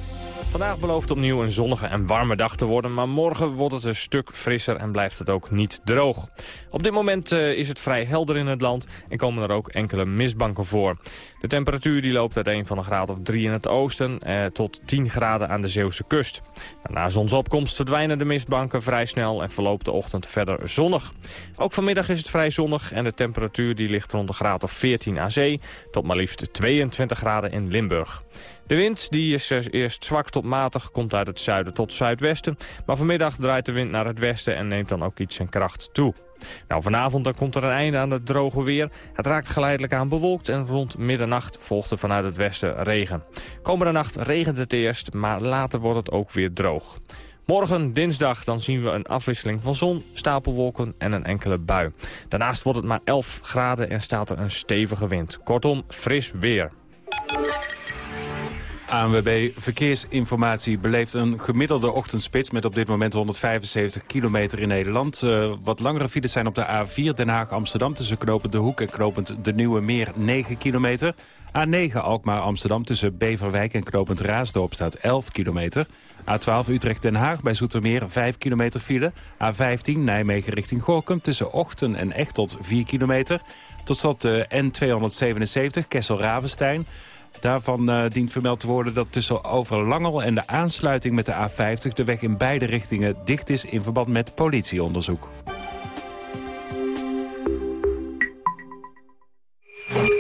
Vandaag belooft opnieuw een zonnige en warme dag te worden... maar morgen wordt het een stuk frisser en blijft het ook niet droog. Op dit moment uh, is het vrij helder in het land en komen er ook enkele mistbanken voor. De temperatuur die loopt uiteen van een graad of 3 in het oosten... Eh, tot 10 graden aan de Zeeuwse kust. Na zonsopkomst verdwijnen de mistbanken vrij snel... en verloopt de ochtend verder zonnig. Ook vanmiddag is het vrij zonnig en de temperatuur die ligt rond een graad of 14 aan zee... tot maar liefst 22 graden in Limburg. De wind die is eerst zwak tot matig, komt uit het zuiden tot zuidwesten. Maar vanmiddag draait de wind naar het westen en neemt dan ook iets zijn kracht toe. Nou, vanavond dan komt er een einde aan het droge weer. Het raakt geleidelijk aan bewolkt en rond middernacht volgt er vanuit het westen regen. Komende nacht regent het eerst, maar later wordt het ook weer droog. Morgen, dinsdag, dan zien we een afwisseling van zon, stapelwolken en een enkele bui. Daarnaast wordt het maar 11 graden en staat er een stevige wind. Kortom, fris weer. ANWB Verkeersinformatie beleeft een gemiddelde ochtendspits... met op dit moment 175 kilometer in Nederland. Uh, wat langere files zijn op de A4 Den Haag-Amsterdam... tussen knopend De Hoek en knopend De Nieuwe Meer 9 kilometer. A9 Alkmaar-Amsterdam tussen Beverwijk en knopend Raasdorp staat 11 kilometer. A12 Utrecht-Den Haag bij Zoetermeer 5 kilometer file. A15 Nijmegen richting Gorkum tussen Ochten en Echtelt 4 kilometer. Tot slot de N277 Kessel-Ravenstein... Daarvan uh, dient vermeld te worden dat tussen Overlangel en de aansluiting met de A50... de weg in beide richtingen dicht is in verband met politieonderzoek.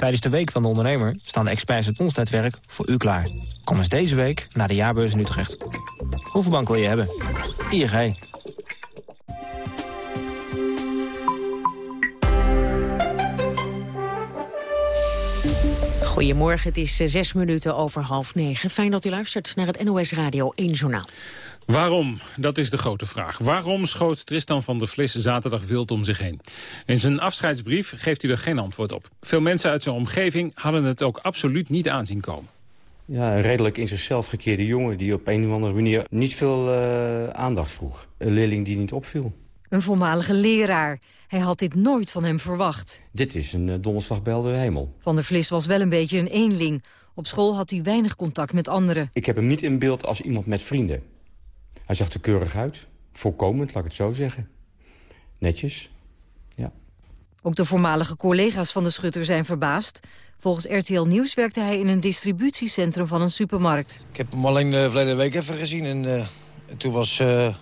Tijdens de Week van de Ondernemer staan de experts uit ons netwerk voor u klaar. Kom eens deze week naar de jaarbeurs in Utrecht. Hoeveel bank wil je hebben? ING. Goedemorgen, het is eh, zes minuten over half negen. Fijn dat u luistert naar het NOS Radio 1 Journaal. Waarom? Dat is de grote vraag. Waarom schoot Tristan van der Vlis zaterdag wild om zich heen? In zijn afscheidsbrief geeft hij er geen antwoord op. Veel mensen uit zijn omgeving hadden het ook absoluut niet aanzien komen. Ja, een redelijk in zichzelf gekeerde jongen... die op een of andere manier niet veel uh, aandacht vroeg. Een leerling die niet opviel. Een voormalige leraar. Hij had dit nooit van hem verwacht. Dit is een uh, donderslag bij de hemel. Van der Vlis was wel een beetje een eenling. Op school had hij weinig contact met anderen. Ik heb hem niet in beeld als iemand met vrienden. Hij zag er keurig uit. Voorkomend, laat ik het zo zeggen. Netjes, ja. Ook de voormalige collega's van de schutter zijn verbaasd. Volgens RTL Nieuws werkte hij in een distributiecentrum van een supermarkt. Ik heb hem alleen de verleden week even gezien. En uh, toen, was, uh,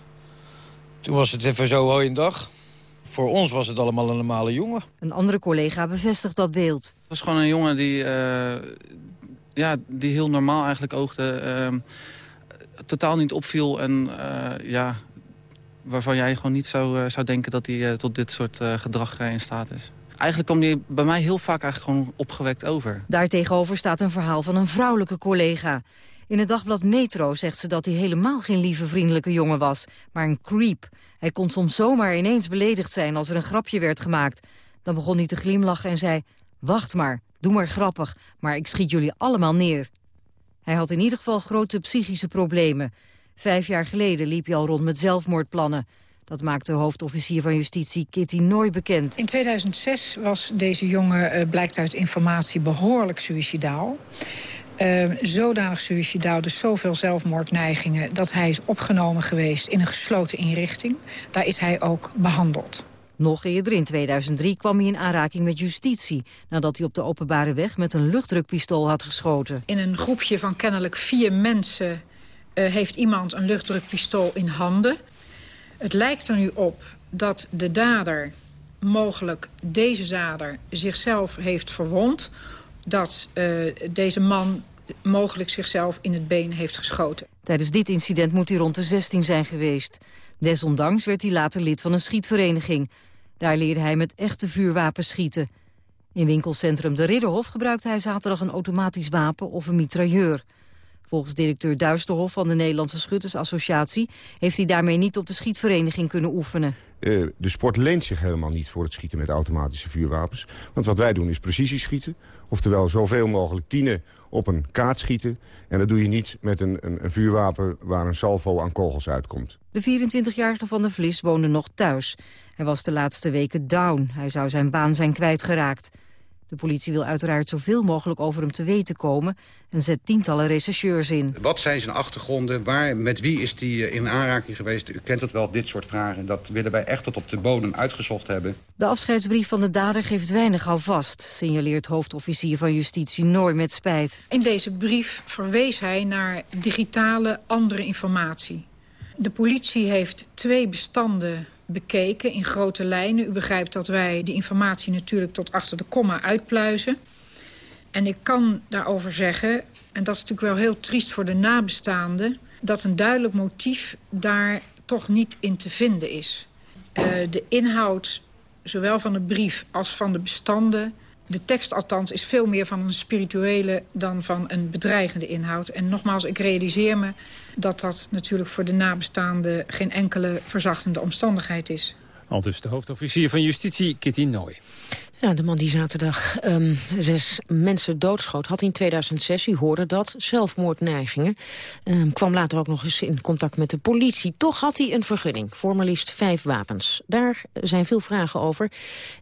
toen was het even zo een dag. Voor ons was het allemaal een normale jongen. Een andere collega bevestigt dat beeld. Het was gewoon een jongen die, uh, ja, die heel normaal eigenlijk oogde totaal niet opviel. En uh, ja, waarvan jij gewoon niet zou, uh, zou denken dat hij uh, tot dit soort gedrag in staat is. Eigenlijk kwam hij bij mij heel vaak eigenlijk gewoon opgewekt over. Daartegenover staat een verhaal van een vrouwelijke collega. In het dagblad Metro zegt ze dat hij helemaal geen lieve vriendelijke jongen was, maar een creep. Hij kon soms zomaar ineens beledigd zijn als er een grapje werd gemaakt. Dan begon hij te glimlachen en zei, wacht maar, doe maar grappig, maar ik schiet jullie allemaal neer. Hij had in ieder geval grote psychische problemen. Vijf jaar geleden liep hij al rond met zelfmoordplannen. Dat maakte hoofdofficier van justitie Kitty Nooy bekend. In 2006 was deze jongen, uh, blijkt uit informatie, behoorlijk suicidaal. Uh, zodanig suicidaal, dus zoveel zelfmoordneigingen... dat hij is opgenomen geweest in een gesloten inrichting. Daar is hij ook behandeld. Nog eerder, in 2003, kwam hij in aanraking met justitie... nadat hij op de openbare weg met een luchtdrukpistool had geschoten. In een groepje van kennelijk vier mensen... Uh, heeft iemand een luchtdrukpistool in handen. Het lijkt er nu op dat de dader, mogelijk deze dader... zichzelf heeft verwond. Dat uh, deze man mogelijk zichzelf in het been heeft geschoten. Tijdens dit incident moet hij rond de 16 zijn geweest. Desondanks werd hij later lid van een schietvereniging. Daar leerde hij met echte vuurwapens schieten. In winkelcentrum De Ridderhof gebruikte hij zaterdag een automatisch wapen of een mitrailleur. Volgens directeur Duisterhof van de Nederlandse Schuttersassociatie... heeft hij daarmee niet op de schietvereniging kunnen oefenen. Uh, de sport leent zich helemaal niet voor het schieten met automatische vuurwapens. Want wat wij doen is precisieschieten. Oftewel zoveel mogelijk tienen op een kaart schieten. En dat doe je niet met een, een, een vuurwapen waar een salvo aan kogels uitkomt. De 24-jarige van de Vlis woonde nog thuis. Hij was de laatste weken down. Hij zou zijn baan zijn kwijtgeraakt. De politie wil uiteraard zoveel mogelijk over hem te weten komen... en zet tientallen rechercheurs in. Wat zijn zijn achtergronden? Waar, met wie is hij eh, in aanraking geweest? U kent het wel, dit soort vragen. Dat willen wij echt tot op de bodem uitgezocht hebben. De afscheidsbrief van de dader geeft weinig al vast... signaleert hoofdofficier van Justitie Noor met spijt. In deze brief verwees hij naar digitale andere informatie. De politie heeft twee bestanden bekeken in grote lijnen. U begrijpt dat wij die informatie natuurlijk tot achter de komma uitpluizen. En ik kan daarover zeggen, en dat is natuurlijk wel heel triest voor de nabestaanden... dat een duidelijk motief daar toch niet in te vinden is. Uh, de inhoud, zowel van de brief als van de bestanden... de tekst althans is veel meer van een spirituele dan van een bedreigende inhoud. En nogmaals, ik realiseer me dat dat natuurlijk voor de nabestaanden... geen enkele verzachtende omstandigheid is. Al dus de hoofdofficier van Justitie, Kitty Nooy. Ja, de man die zaterdag um, zes mensen doodschoot had in 2006, u hoorde dat, zelfmoordneigingen. Um, kwam later ook nog eens in contact met de politie. Toch had hij een vergunning voor maar liefst vijf wapens. Daar zijn veel vragen over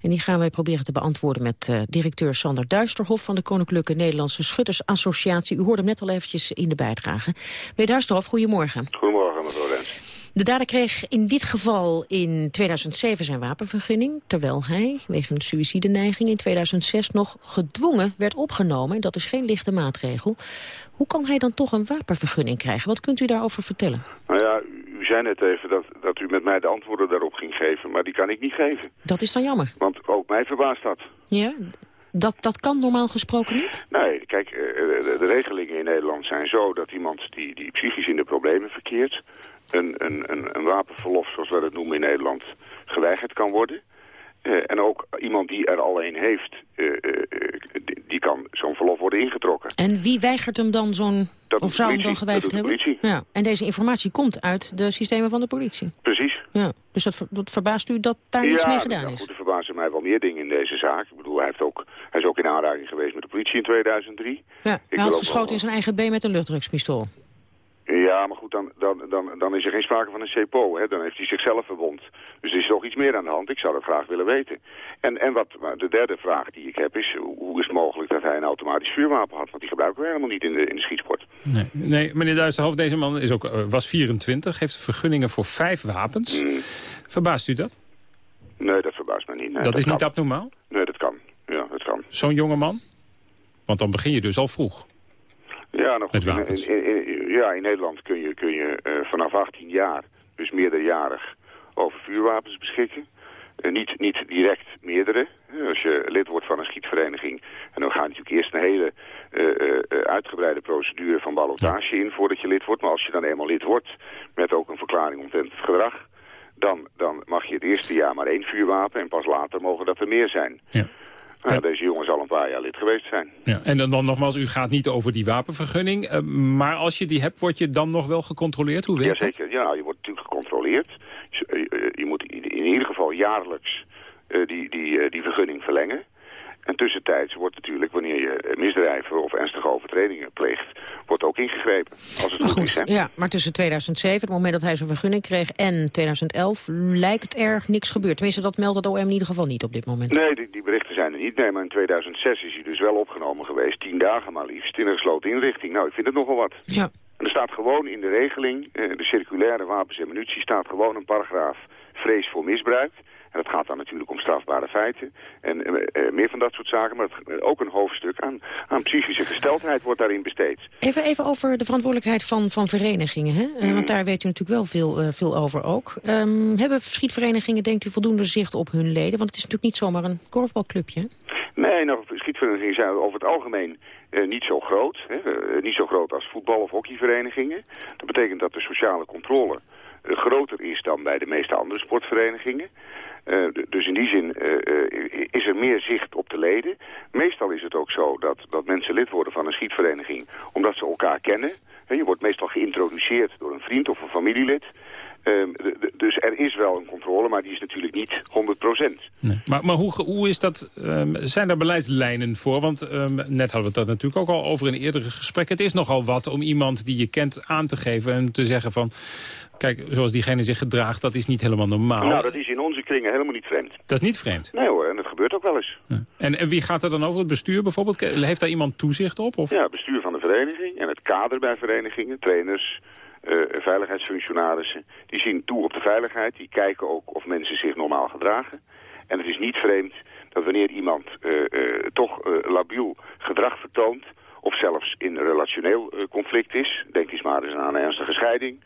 en die gaan wij proberen te beantwoorden met uh, directeur Sander Duisterhof van de Koninklijke Nederlandse Schuttersassociatie. U hoorde hem net al eventjes in de bijdrage. Meneer Duisterhof, goedemorgen. Goedemorgen, mevrouw Lens. De dader kreeg in dit geval in 2007 zijn wapenvergunning... terwijl hij, wegens suïcideneiging, in 2006 nog gedwongen werd opgenomen. Dat is geen lichte maatregel. Hoe kan hij dan toch een wapenvergunning krijgen? Wat kunt u daarover vertellen? Nou ja, u zei net even dat, dat u met mij de antwoorden daarop ging geven... maar die kan ik niet geven. Dat is dan jammer. Want ook mij verbaast dat. Ja, dat, dat kan normaal gesproken niet? Nee, kijk, eh, de, de regelingen in Nederland zijn zo dat iemand die, die psychisch in de problemen verkeert een, een, een, een wapenverlof, zoals we dat noemen in Nederland, geweigerd kan worden. Uh, en ook iemand die er al een heeft, uh, uh, die, kan zo'n verlof worden ingetrokken. En wie weigert hem dan zo'n... Of zou hem dan geweigerd hebben? politie. Ja. En deze informatie komt uit de systemen van de politie? Precies. Ja. Dus dat, dat verbaast u dat daar niets mee gedaan is? Ja, er verbazen mij wel meer dingen in deze zaak. Ik bedoel, hij, heeft ook, hij is ook in aanraking geweest met de politie in 2003. Ja, hij had geschoten in zijn eigen been met een luchtdrukspistool. Ja, maar goed, dan, dan, dan, dan is er geen sprake van een CPO. Hè? Dan heeft hij zichzelf verbond. Dus er is toch iets meer aan de hand. Ik zou dat graag willen weten. En, en wat, de derde vraag die ik heb is... hoe is het mogelijk dat hij een automatisch vuurwapen had? Want die gebruiken we helemaal niet in de, in de schietsport. Nee, nee meneer Duisterhoofd, deze man is ook, uh, was 24. Heeft vergunningen voor vijf wapens. Mm. Verbaast u dat? Nee, dat verbaast me niet. Nee, dat, is niet abnormaal? Nee, dat kan. Ja, dat kan. Zo'n jonge man? Want dan begin je dus al vroeg. Ja, nou goed, in, in, in, ja, in Nederland kun je, kun je uh, vanaf 18 jaar, dus meerderjarig, over vuurwapens beschikken. Uh, niet, niet direct meerdere. Als je lid wordt van een schietvereniging, en dan ga je natuurlijk eerst een hele uh, uitgebreide procedure van ballotage in voordat je lid wordt. Maar als je dan eenmaal lid wordt, met ook een verklaring omtrent het gedrag, dan, dan mag je het eerste jaar maar één vuurwapen en pas later mogen dat er meer zijn. Ja. Nou, deze jongen zal een paar jaar lid geweest zijn. Ja, en dan, dan nogmaals, u gaat niet over die wapenvergunning. Uh, maar als je die hebt, word je dan nog wel gecontroleerd? Hoe werkt Jazeker, ja, je wordt natuurlijk gecontroleerd. Je, je, je moet in ieder geval jaarlijks uh, die, die, die vergunning verlengen. En tussentijds wordt natuurlijk, wanneer je misdrijven of ernstige overtredingen pleegt, wordt ook ingegrepen. Als het maar goed, is, hè? Ja, maar tussen 2007, het moment dat hij zijn vergunning kreeg, en 2011 lijkt er niks gebeurd. Tenminste, dat meldt het OM in ieder geval niet op dit moment. Nee, die, die berichten zijn er niet. Nee, maar in 2006 is hij dus wel opgenomen geweest. Tien dagen maar liefst, in een gesloten inrichting. Nou, ik vind het nogal wat. Ja. En er staat gewoon in de regeling, de circulaire wapens en munitie, staat gewoon een paragraaf vrees voor misbruik. En dat gaat dan natuurlijk om strafbare feiten en uh, meer van dat soort zaken. Maar het, ook een hoofdstuk aan, aan psychische gesteldheid wordt daarin besteed. Even, even over de verantwoordelijkheid van, van verenigingen. Hè? Mm. Uh, want daar weet u natuurlijk wel veel, uh, veel over ook. Um, hebben schietverenigingen, denkt u, voldoende zicht op hun leden? Want het is natuurlijk niet zomaar een korfbalclubje. Nee, nou, schietverenigingen zijn over het algemeen niet zo groot. Hè? niet zo groot als voetbal- of hockeyverenigingen. Dat betekent dat de sociale controle groter is dan bij de meeste andere sportverenigingen. Uh, dus in die zin uh, uh, is er meer zicht op de leden. Meestal is het ook zo dat, dat mensen lid worden van een schietvereniging omdat ze elkaar kennen. Je wordt meestal geïntroduceerd door een vriend of een familielid. Ehm, dus er is wel een controle, maar die is natuurlijk niet 100 procent. Nee. Maar, maar hoe, hoe is dat, um, zijn daar beleidslijnen voor? Want um, net hadden we het dat natuurlijk ook al over in eerdere gesprekken. Het is nogal wat om iemand die je kent aan te geven en te zeggen van... Kijk, zoals diegene zich gedraagt, dat is niet helemaal normaal. Nou, dat is in onze kringen helemaal niet vreemd. Dat is niet vreemd? Nee hoor, en dat gebeurt ook wel eens. Ja. En, en wie gaat er dan over? Het bestuur bijvoorbeeld? Heeft daar iemand toezicht op? Of? Ja, het bestuur van de vereniging en het kader bij verenigingen, trainers, uh, veiligheidsfunctionarissen. Die zien toe op de veiligheid, die kijken ook of mensen zich normaal gedragen. En het is niet vreemd dat wanneer iemand uh, uh, toch labiel gedrag vertoont... of zelfs in relationeel conflict is, denk eens maar eens aan een ernstige scheiding...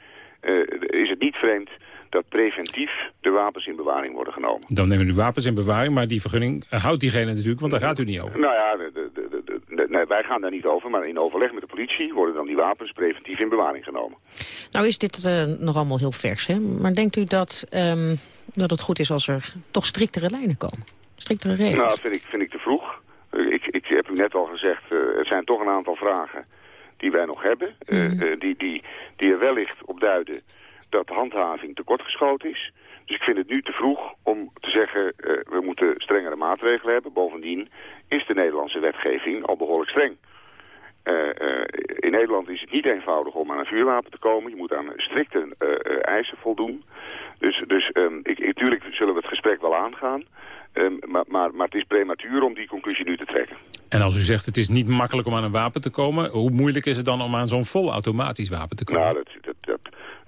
is het niet vreemd dat preventief de wapens in bewaring worden genomen. Dan nemen u wapens in bewaring, maar die vergunning houdt diegene natuurlijk, want daar gaat u niet over. Nou ja, de, de, de, nee, wij gaan daar niet over, maar in overleg met de politie worden dan die wapens preventief in bewaring genomen. Nou is dit uh, nog allemaal heel vers, hè? maar denkt u dat, um, dat het goed is als er toch striktere lijnen komen? Striktere regels? Nou, dat vind ik, vind ik te vroeg. Ik, ik heb u net al gezegd, uh, er zijn toch een aantal vragen die wij nog hebben, mm. uh, die, die, die er wellicht op duiden dat handhaving tekortgeschoten is. Dus ik vind het nu te vroeg om te zeggen, uh, we moeten strengere maatregelen hebben. Bovendien is de Nederlandse wetgeving al behoorlijk streng. Uh, uh, in Nederland is het niet eenvoudig om aan een vuurwapen te komen. Je moet aan strikte eisen voldoen. Dus, dus um, ik, natuurlijk zullen we het gesprek wel aangaan. Um, maar, maar, maar het is prematuur om die conclusie nu te trekken. En als u zegt het is niet makkelijk om aan een wapen te komen... hoe moeilijk is het dan om aan zo'n vol automatisch wapen te komen? Nou, dat, dat, dat,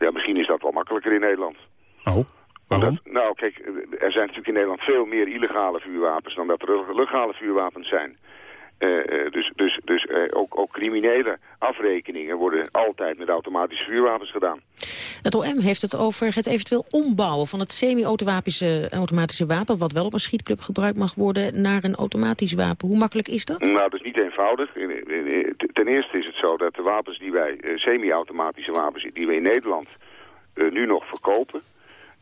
ja, misschien is dat wel makkelijker in Nederland. Oh, waarom? Dat, nou, kijk, er zijn natuurlijk in Nederland veel meer illegale vuurwapens... dan dat er legale vuurwapens zijn. Uh, dus dus, dus uh, ook, ook criminele afrekeningen worden altijd met automatische vuurwapens gedaan. Het OM heeft het over het eventueel ombouwen van het semi-automatische automatische wapen... wat wel op een schietclub gebruikt mag worden, naar een automatisch wapen. Hoe makkelijk is dat? Nou, dat is niet eenvoudig. Ten eerste is het zo dat de wapens die wij, semi-automatische wapens... die we in Nederland nu nog verkopen...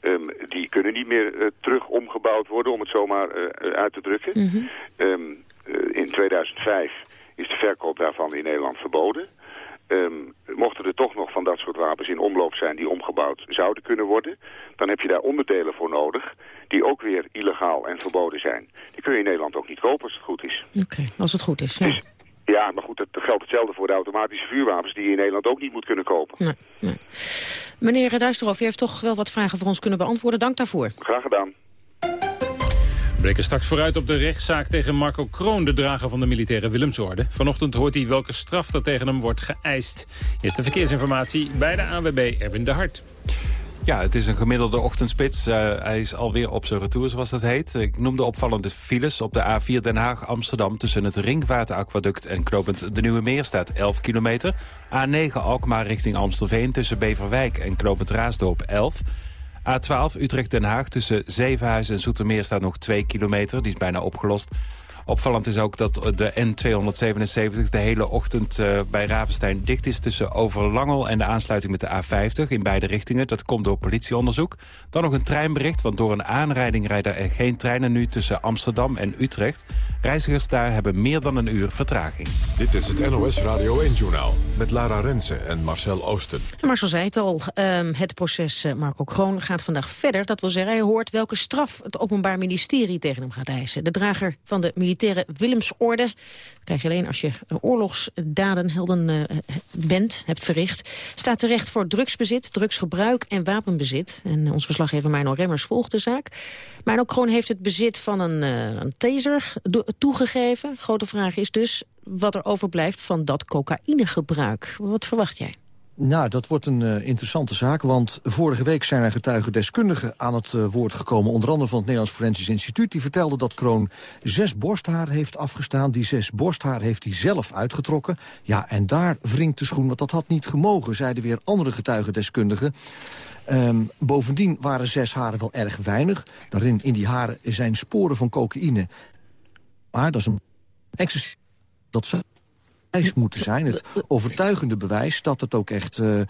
Um, die kunnen niet meer terug omgebouwd worden, om het zomaar uit te drukken. Mm -hmm. um, in 2005 is de verkoop daarvan in Nederland verboden. Um, mochten er toch nog van dat soort wapens in omloop zijn die omgebouwd zouden kunnen worden... dan heb je daar onderdelen voor nodig die ook weer illegaal en verboden zijn. Die kun je in Nederland ook niet kopen als het goed is. Oké, okay, als het goed is, ja. Dus, ja, maar goed, dat geldt hetzelfde voor de automatische vuurwapens... die je in Nederland ook niet moet kunnen kopen. Nee, nee. Meneer Duisterhoff, u heeft toch wel wat vragen voor ons kunnen beantwoorden. Dank daarvoor. Graag gedaan. Blikken straks vooruit op de rechtszaak tegen Marco Kroon, de drager van de militaire Willemsorde. Vanochtend hoort hij welke straf er tegen hem wordt geëist. Eerste verkeersinformatie bij de ANWB Erwin de Hart. Ja, het is een gemiddelde ochtendspits. Uh, hij is alweer op zijn retour, zoals dat heet. Ik noemde opvallende files op de A4 Den Haag-Amsterdam... tussen het Ringvaartaquaduct en Knopend de Nieuwe Meer staat 11 kilometer. A9 Alkmaar richting Amstelveen tussen Beverwijk en Knopend Raasdorp 11... A12 Utrecht-Den Haag tussen Zevenhuis en Zoetermeer staat nog 2 kilometer. Die is bijna opgelost. Opvallend is ook dat de N277 de hele ochtend uh, bij Ravenstein dicht is... tussen Overlangel en de aansluiting met de A50 in beide richtingen. Dat komt door politieonderzoek. Dan nog een treinbericht, want door een aanrijding rijden er geen treinen nu... tussen Amsterdam en Utrecht. Reizigers daar hebben meer dan een uur vertraging. Dit is het NOS Radio 1-journaal met Lara Rensen en Marcel Oosten. En Marcel zei het al, um, het proces uh, Marco Kroon gaat vandaag verder. Dat wil zeggen, hij hoort welke straf het Openbaar Ministerie tegen hem gaat eisen. De drager van de militaire Willemsorde. Dat krijg je alleen als je oorlogsdaden helden uh, bent, hebt verricht. Staat terecht voor drugsbezit, drugsgebruik en wapenbezit. En ons verslaggever Mino Remmers volgt de zaak. Ook Kroon heeft het bezit van een, een taser toegegeven. Grote vraag is dus wat er overblijft van dat cocaïnegebruik. Wat verwacht jij? Nou, dat wordt een uh, interessante zaak, want vorige week zijn er getuigendeskundigen aan het uh, woord gekomen. Onder andere van het Nederlands Forensisch Instituut. Die vertelde dat Kroon zes borsthaar heeft afgestaan. Die zes borsthaar heeft hij zelf uitgetrokken. Ja, en daar wringt de schoen, want dat had niet gemogen, zeiden weer andere getuigendeskundigen. Um, bovendien waren zes haren wel erg weinig. Daarin in die haren zijn sporen van cocaïne. Maar dat is een excessief... Dat bewijs moeten zijn. Het overtuigende bewijs dat, het ook echt, uh,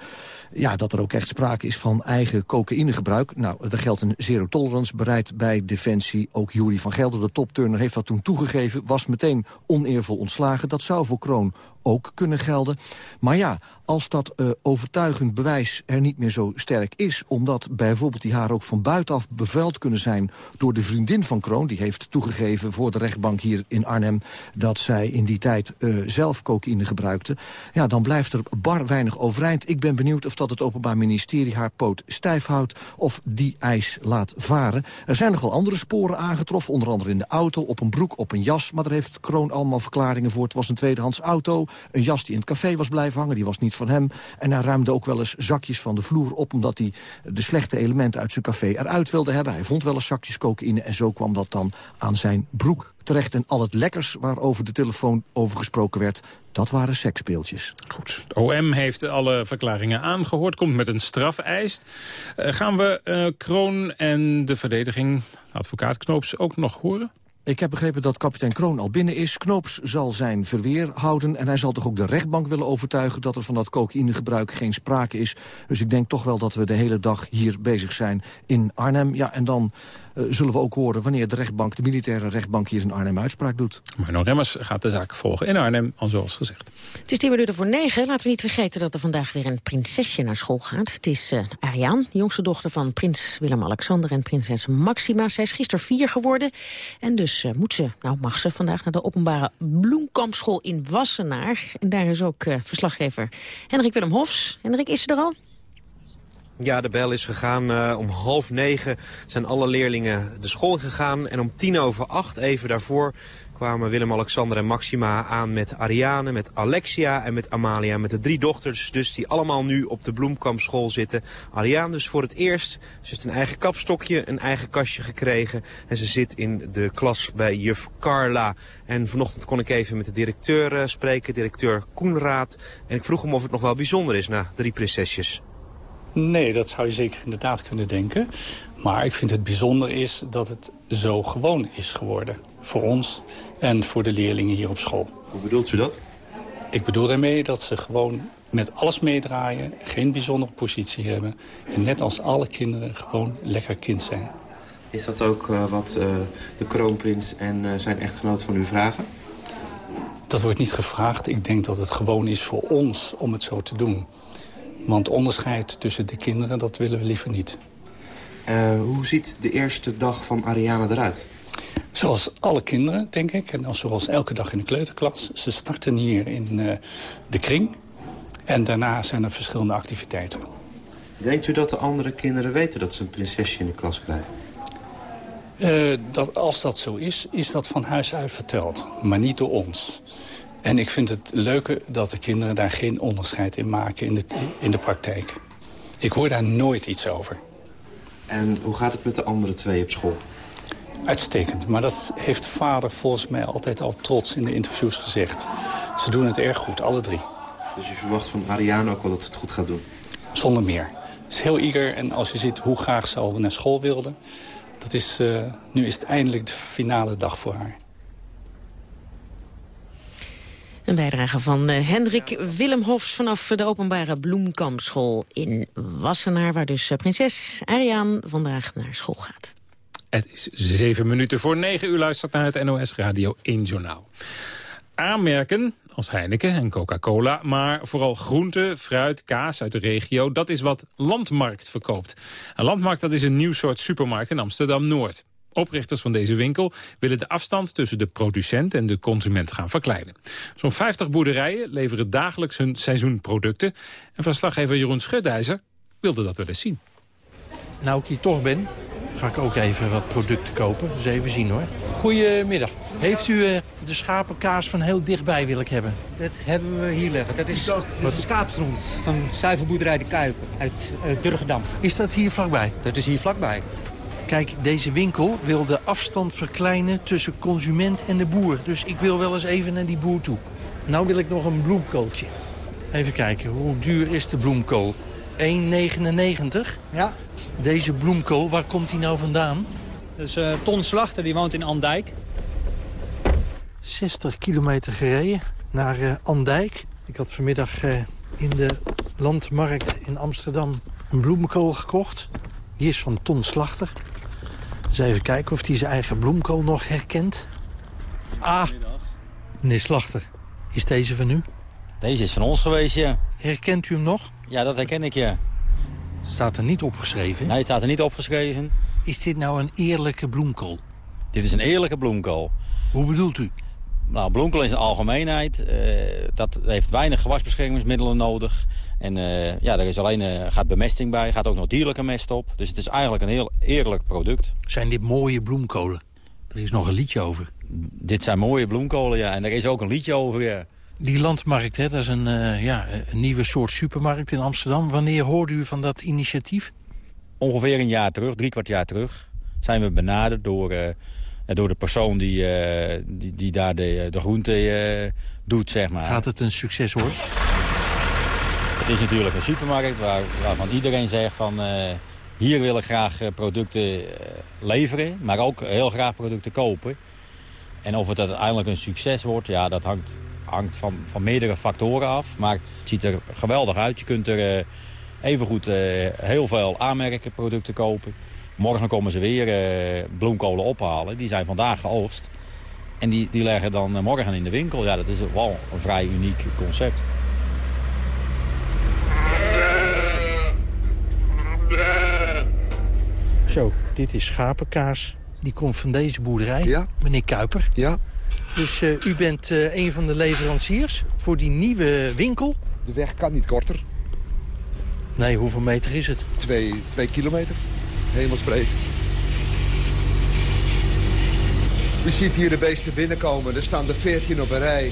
ja, dat er ook echt sprake is van eigen cocaïnegebruik. Nou, er geldt een zero tolerance bereid bij Defensie. Ook Jury van Gelder, de topturner, heeft dat toen toegegeven. Was meteen oneervol ontslagen. Dat zou voor Kroon ook kunnen gelden. Maar ja, als dat uh, overtuigend bewijs er niet meer zo sterk is... omdat bijvoorbeeld die haar ook van buitenaf bevuild kunnen zijn... door de vriendin van Kroon, die heeft toegegeven voor de rechtbank hier in Arnhem... dat zij in die tijd uh, zelf cocaïne gebruikte... ja, dan blijft er bar weinig overeind. Ik ben benieuwd of dat het Openbaar Ministerie haar poot stijf houdt... of die eis laat varen. Er zijn nog wel andere sporen aangetroffen, onder andere in de auto... op een broek, op een jas, maar daar heeft Kroon allemaal verklaringen voor. Het was een tweedehands auto, een jas die in het café was blijven hangen... die was niet van hem. En hij ruimde ook wel eens zakjes van de vloer op... omdat hij de slechte elementen uit zijn café eruit wilde hebben. Hij vond wel eens zakjes cocaïne en zo kwam dat dan aan zijn broek terecht. En al het lekkers waarover de telefoon over gesproken werd... dat waren seksspeeltjes. Goed. OM heeft alle verklaringen aangehoord, komt met een strafeis. Uh, gaan we uh, Kroon en de verdediging, advocaat Knoops, ook nog horen? Ik heb begrepen dat kapitein Kroon al binnen is. Knoops zal zijn verweer houden. En hij zal toch ook de rechtbank willen overtuigen... dat er van dat cocaïnegebruik geen sprake is. Dus ik denk toch wel dat we de hele dag hier bezig zijn in Arnhem. Ja, en dan uh, zullen we ook horen wanneer de rechtbank, de militaire rechtbank hier in Arnhem uitspraak doet. Marno Remmers gaat de zaak volgen in Arnhem, al zoals gezegd. Het is tien minuten voor negen. Laten we niet vergeten dat er vandaag weer een prinsesje naar school gaat. Het is uh, de jongste dochter van prins Willem-Alexander en prinses Maxima. Zij is gisteren vier geworden. En dus uh, moet ze, nou mag ze vandaag naar de openbare bloemkampschool in Wassenaar. En daar is ook verslaggever Hendrik Willem Hofs. Hendrik, is ze er al? Ja, de bel is gegaan. Uh, om half negen zijn alle leerlingen de school gegaan. En om tien over acht, even daarvoor, kwamen Willem-Alexander en Maxima aan met Ariane, met Alexia en met Amalia. Met de drie dochters dus die allemaal nu op de Bloemkampschool zitten. Ariane dus voor het eerst. Ze heeft een eigen kapstokje, een eigen kastje gekregen. En ze zit in de klas bij juf Carla. En vanochtend kon ik even met de directeur uh, spreken, directeur Koenraad. En ik vroeg hem of het nog wel bijzonder is na drie prinsesjes. Nee, dat zou je zeker inderdaad kunnen denken. Maar ik vind het bijzonder is dat het zo gewoon is geworden. Voor ons en voor de leerlingen hier op school. Hoe bedoelt u dat? Ik bedoel daarmee dat ze gewoon met alles meedraaien, geen bijzondere positie hebben... en net als alle kinderen gewoon lekker kind zijn. Is dat ook uh, wat uh, de kroonprins en uh, zijn echtgenoot van u vragen? Dat wordt niet gevraagd. Ik denk dat het gewoon is voor ons om het zo te doen. Want onderscheid tussen de kinderen, dat willen we liever niet. Uh, hoe ziet de eerste dag van Ariane eruit? Zoals alle kinderen, denk ik. En zoals elke dag in de kleuterklas. Ze starten hier in uh, de kring. En daarna zijn er verschillende activiteiten. Denkt u dat de andere kinderen weten dat ze een prinsesje in de klas krijgen? Uh, dat, als dat zo is, is dat van huis uit verteld. Maar niet door ons. En ik vind het leuke dat de kinderen daar geen onderscheid in maken in de, in de praktijk. Ik hoor daar nooit iets over. En hoe gaat het met de andere twee op school? Uitstekend, maar dat heeft vader volgens mij altijd al trots in de interviews gezegd. Ze doen het erg goed, alle drie. Dus je verwacht van Ariane ook wel dat ze het goed gaat doen? Zonder meer. Ze is heel eager en als je ziet hoe graag ze al naar school wilde... Dat is, uh, nu is het eindelijk de finale dag voor haar. Een bijdrage van uh, Hendrik Willem Hofs vanaf de openbare bloemkampschool in Wassenaar... waar dus uh, prinses Ariaan vandaag naar school gaat. Het is zeven minuten voor negen uur luistert naar het NOS Radio 1 Journaal. Aanmerken als Heineken en Coca-Cola, maar vooral groente, fruit, kaas uit de regio... dat is wat Landmarkt verkoopt. Een Landmarkt dat is een nieuw soort supermarkt in Amsterdam-Noord. Oprichters van deze winkel willen de afstand tussen de producent en de consument gaan verkleinen. Zo'n 50 boerderijen leveren dagelijks hun seizoenproducten. En verslaggever Jeroen Schudijzer wilde dat wel eens zien. Nou ik hier toch ben, ga ik ook even wat producten kopen. Dus even zien hoor. Goedemiddag. Heeft u uh, de schapenkaas van heel dichtbij wil ik hebben? Dat hebben we hier liggen. Dat is, dat is de schaapstront van zuivelboerderij De Kuiper uit uh, Durgedam. Is dat hier vlakbij? Dat is hier vlakbij. Kijk, deze winkel wil de afstand verkleinen tussen consument en de boer. Dus ik wil wel eens even naar die boer toe. Nou wil ik nog een bloemkooltje. Even kijken, hoe duur is de bloemkool? 1,99? Ja. Deze bloemkool, waar komt die nou vandaan? Dat is uh, Ton Slachter, die woont in Andijk. 60 kilometer gereden. naar uh, Andijk. Ik had vanmiddag uh, in de Landmarkt in Amsterdam een bloemkool gekocht. Die is van Ton Slachter. Dus even kijken of hij zijn eigen bloemkool nog herkent. Ah, meneer Slachter, is deze van u? Deze is van ons geweest, ja. Herkent u hem nog? Ja, dat herken ik, ja. Staat er niet opgeschreven? Nee, het staat er niet opgeschreven. Is dit nou een eerlijke bloemkool? Dit is een eerlijke bloemkool. Hoe bedoelt u? Nou, bloemkool in zijn algemeenheid. Uh, dat heeft weinig gewasbeschermingsmiddelen nodig. En uh, ja, er is alleen, uh, gaat bemesting bij, gaat ook nog dierlijke mest op. Dus het is eigenlijk een heel eerlijk product. Zijn dit mooie bloemkolen? Er is nog een liedje over. Dit zijn mooie bloemkolen, ja. En er is ook een liedje over, ja. Die landmarkt, hè, dat is een, ja, een nieuwe soort supermarkt in Amsterdam. Wanneer hoorde u van dat initiatief? Ongeveer een jaar terug, drie kwart jaar terug, zijn we benaderd door door de persoon die, uh, die, die, daar de, de groente uh, doet, zeg maar. Gaat het een succes worden? Het is natuurlijk een supermarkt waar, waarvan iedereen zegt van... Hier wil ik graag producten leveren, maar ook heel graag producten kopen. En of het uiteindelijk een succes wordt, ja, dat hangt, hangt van, van meerdere factoren af. Maar het ziet er geweldig uit. Je kunt er evengoed heel veel aanmerkenproducten kopen. Morgen komen ze weer uh, bloemkolen ophalen. Die zijn vandaag geoogst. En die, die leggen dan eh, morgen in de winkel. Ja, dat is wel een vrij uniek concept. Zo, dit is schapenkaas. Die komt van deze boerderij, ja. meneer Kuiper. Ja. Dus uh, u bent uh, een van de leveranciers voor die nieuwe winkel. De weg kan niet korter. Nee, hoeveel meter is het? Twee, twee kilometer hemelsbreed. U ziet hier de beesten binnenkomen. Er staan er 14 op een rij.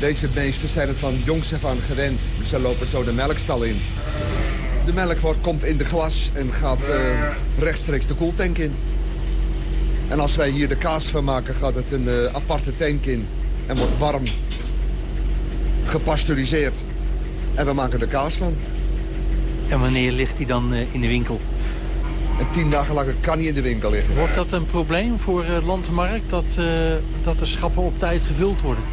Deze beesten zijn het van jongs af aan gewend. Ze lopen zo de melkstal in. De melk wordt, komt in de glas en gaat uh, rechtstreeks de koeltank in. En als wij hier de kaas van maken, gaat het een uh, aparte tank in. En wordt warm gepasteuriseerd. En we maken er kaas van. En wanneer ligt hij dan uh, in de winkel? En tien dagen lang kan niet in de winkel liggen. Wordt dat een probleem voor uh, Landmarkt, dat, uh, dat de schappen op tijd gevuld worden?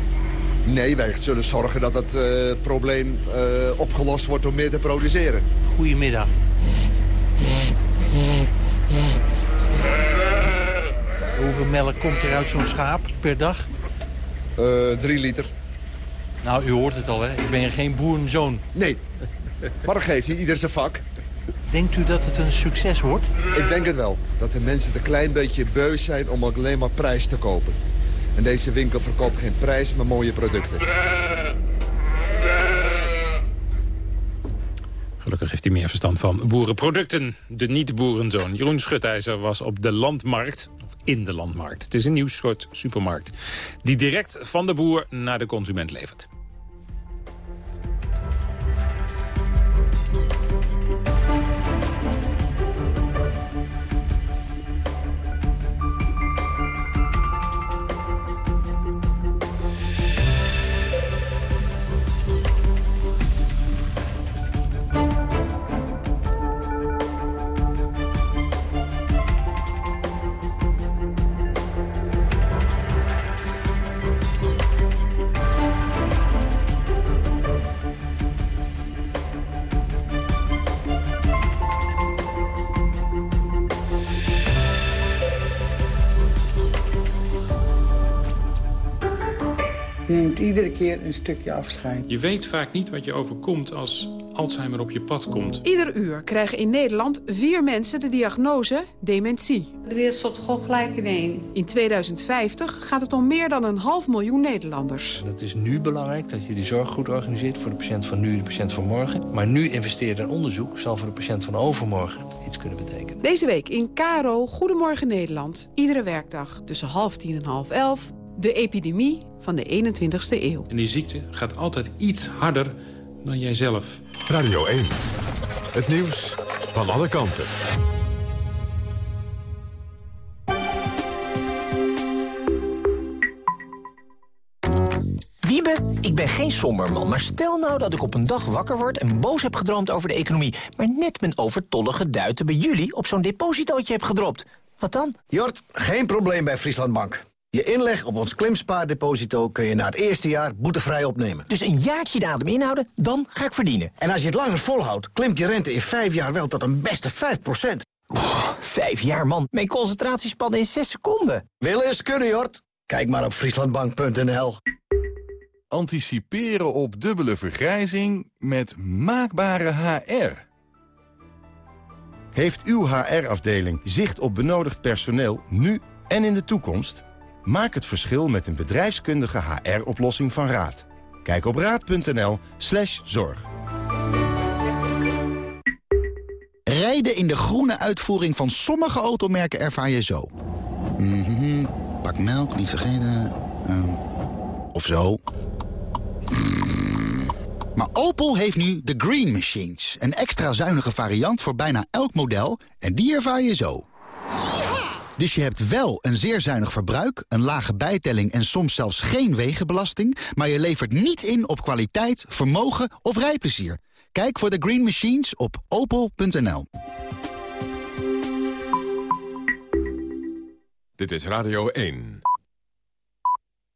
Nee, wij zullen zorgen dat het uh, probleem opgelost wordt door meer te produceren. Goedemiddag. Hoeveel melk komt er uit zo'n schaap per dag? drie liter. Nou, u hoort het al, hè? Ik ben geen boerenzoon. Nee, maar dat geeft hij, ieder zijn vak. Denkt u dat het een succes wordt? Ik denk het wel. Dat de mensen een klein beetje beus zijn om alleen maar prijs te kopen. En deze winkel verkoopt geen prijs, maar mooie producten. Gelukkig heeft hij meer verstand van boerenproducten. De niet-boerenzoon Jeroen Schutijzer was op de landmarkt, of in de landmarkt. Het is een nieuw soort supermarkt die direct van de boer naar de consument levert. Neemt iedere keer een stukje afscheid. Je weet vaak niet wat je overkomt als Alzheimer op je pad komt. Ieder uur krijgen in Nederland vier mensen de diagnose dementie. De wereld stopt gewoon gelijk in één. In 2050 gaat het om meer dan een half miljoen Nederlanders. Het is nu belangrijk dat je de zorg goed organiseert voor de patiënt van nu en de patiënt van morgen. Maar nu investeren in onderzoek zal voor de patiënt van overmorgen iets kunnen betekenen. Deze week in Caro Goedemorgen Nederland. Iedere werkdag tussen half tien en half elf. De epidemie van de 21ste eeuw. En die ziekte gaat altijd iets harder dan jijzelf. Radio 1. Het nieuws van alle kanten. Wiebe, ik ben geen somberman, maar stel nou dat ik op een dag wakker word... en boos heb gedroomd over de economie... maar net mijn overtollige duiten bij jullie op zo'n depositootje heb gedropt. Wat dan? Jort, geen probleem bij Frieslandbank. Je inleg op ons klimspaardeposito kun je na het eerste jaar boetevrij opnemen. Dus een jaartje de adem inhouden, dan ga ik verdienen. En als je het langer volhoudt, klimt je rente in vijf jaar wel tot een beste 5% Vijf jaar, man. Mijn concentratiespannen in zes seconden. Wil eens kunnen, Jort. Kijk maar op frieslandbank.nl. Anticiperen op dubbele vergrijzing met maakbare HR. Heeft uw HR-afdeling zicht op benodigd personeel nu en in de toekomst? Maak het verschil met een bedrijfskundige HR-oplossing van Raad. Kijk op raad.nl slash zorg. Rijden in de groene uitvoering van sommige automerken ervaar je zo. Mhm, pak melk, niet vergeten. Ehm, of zo. Mm. Maar Opel heeft nu de Green Machines. Een extra zuinige variant voor bijna elk model. En die ervaar je zo. Dus je hebt wel een zeer zuinig verbruik, een lage bijtelling... en soms zelfs geen wegenbelasting... maar je levert niet in op kwaliteit, vermogen of rijplezier. Kijk voor de Green Machines op opel.nl. Dit is Radio 1.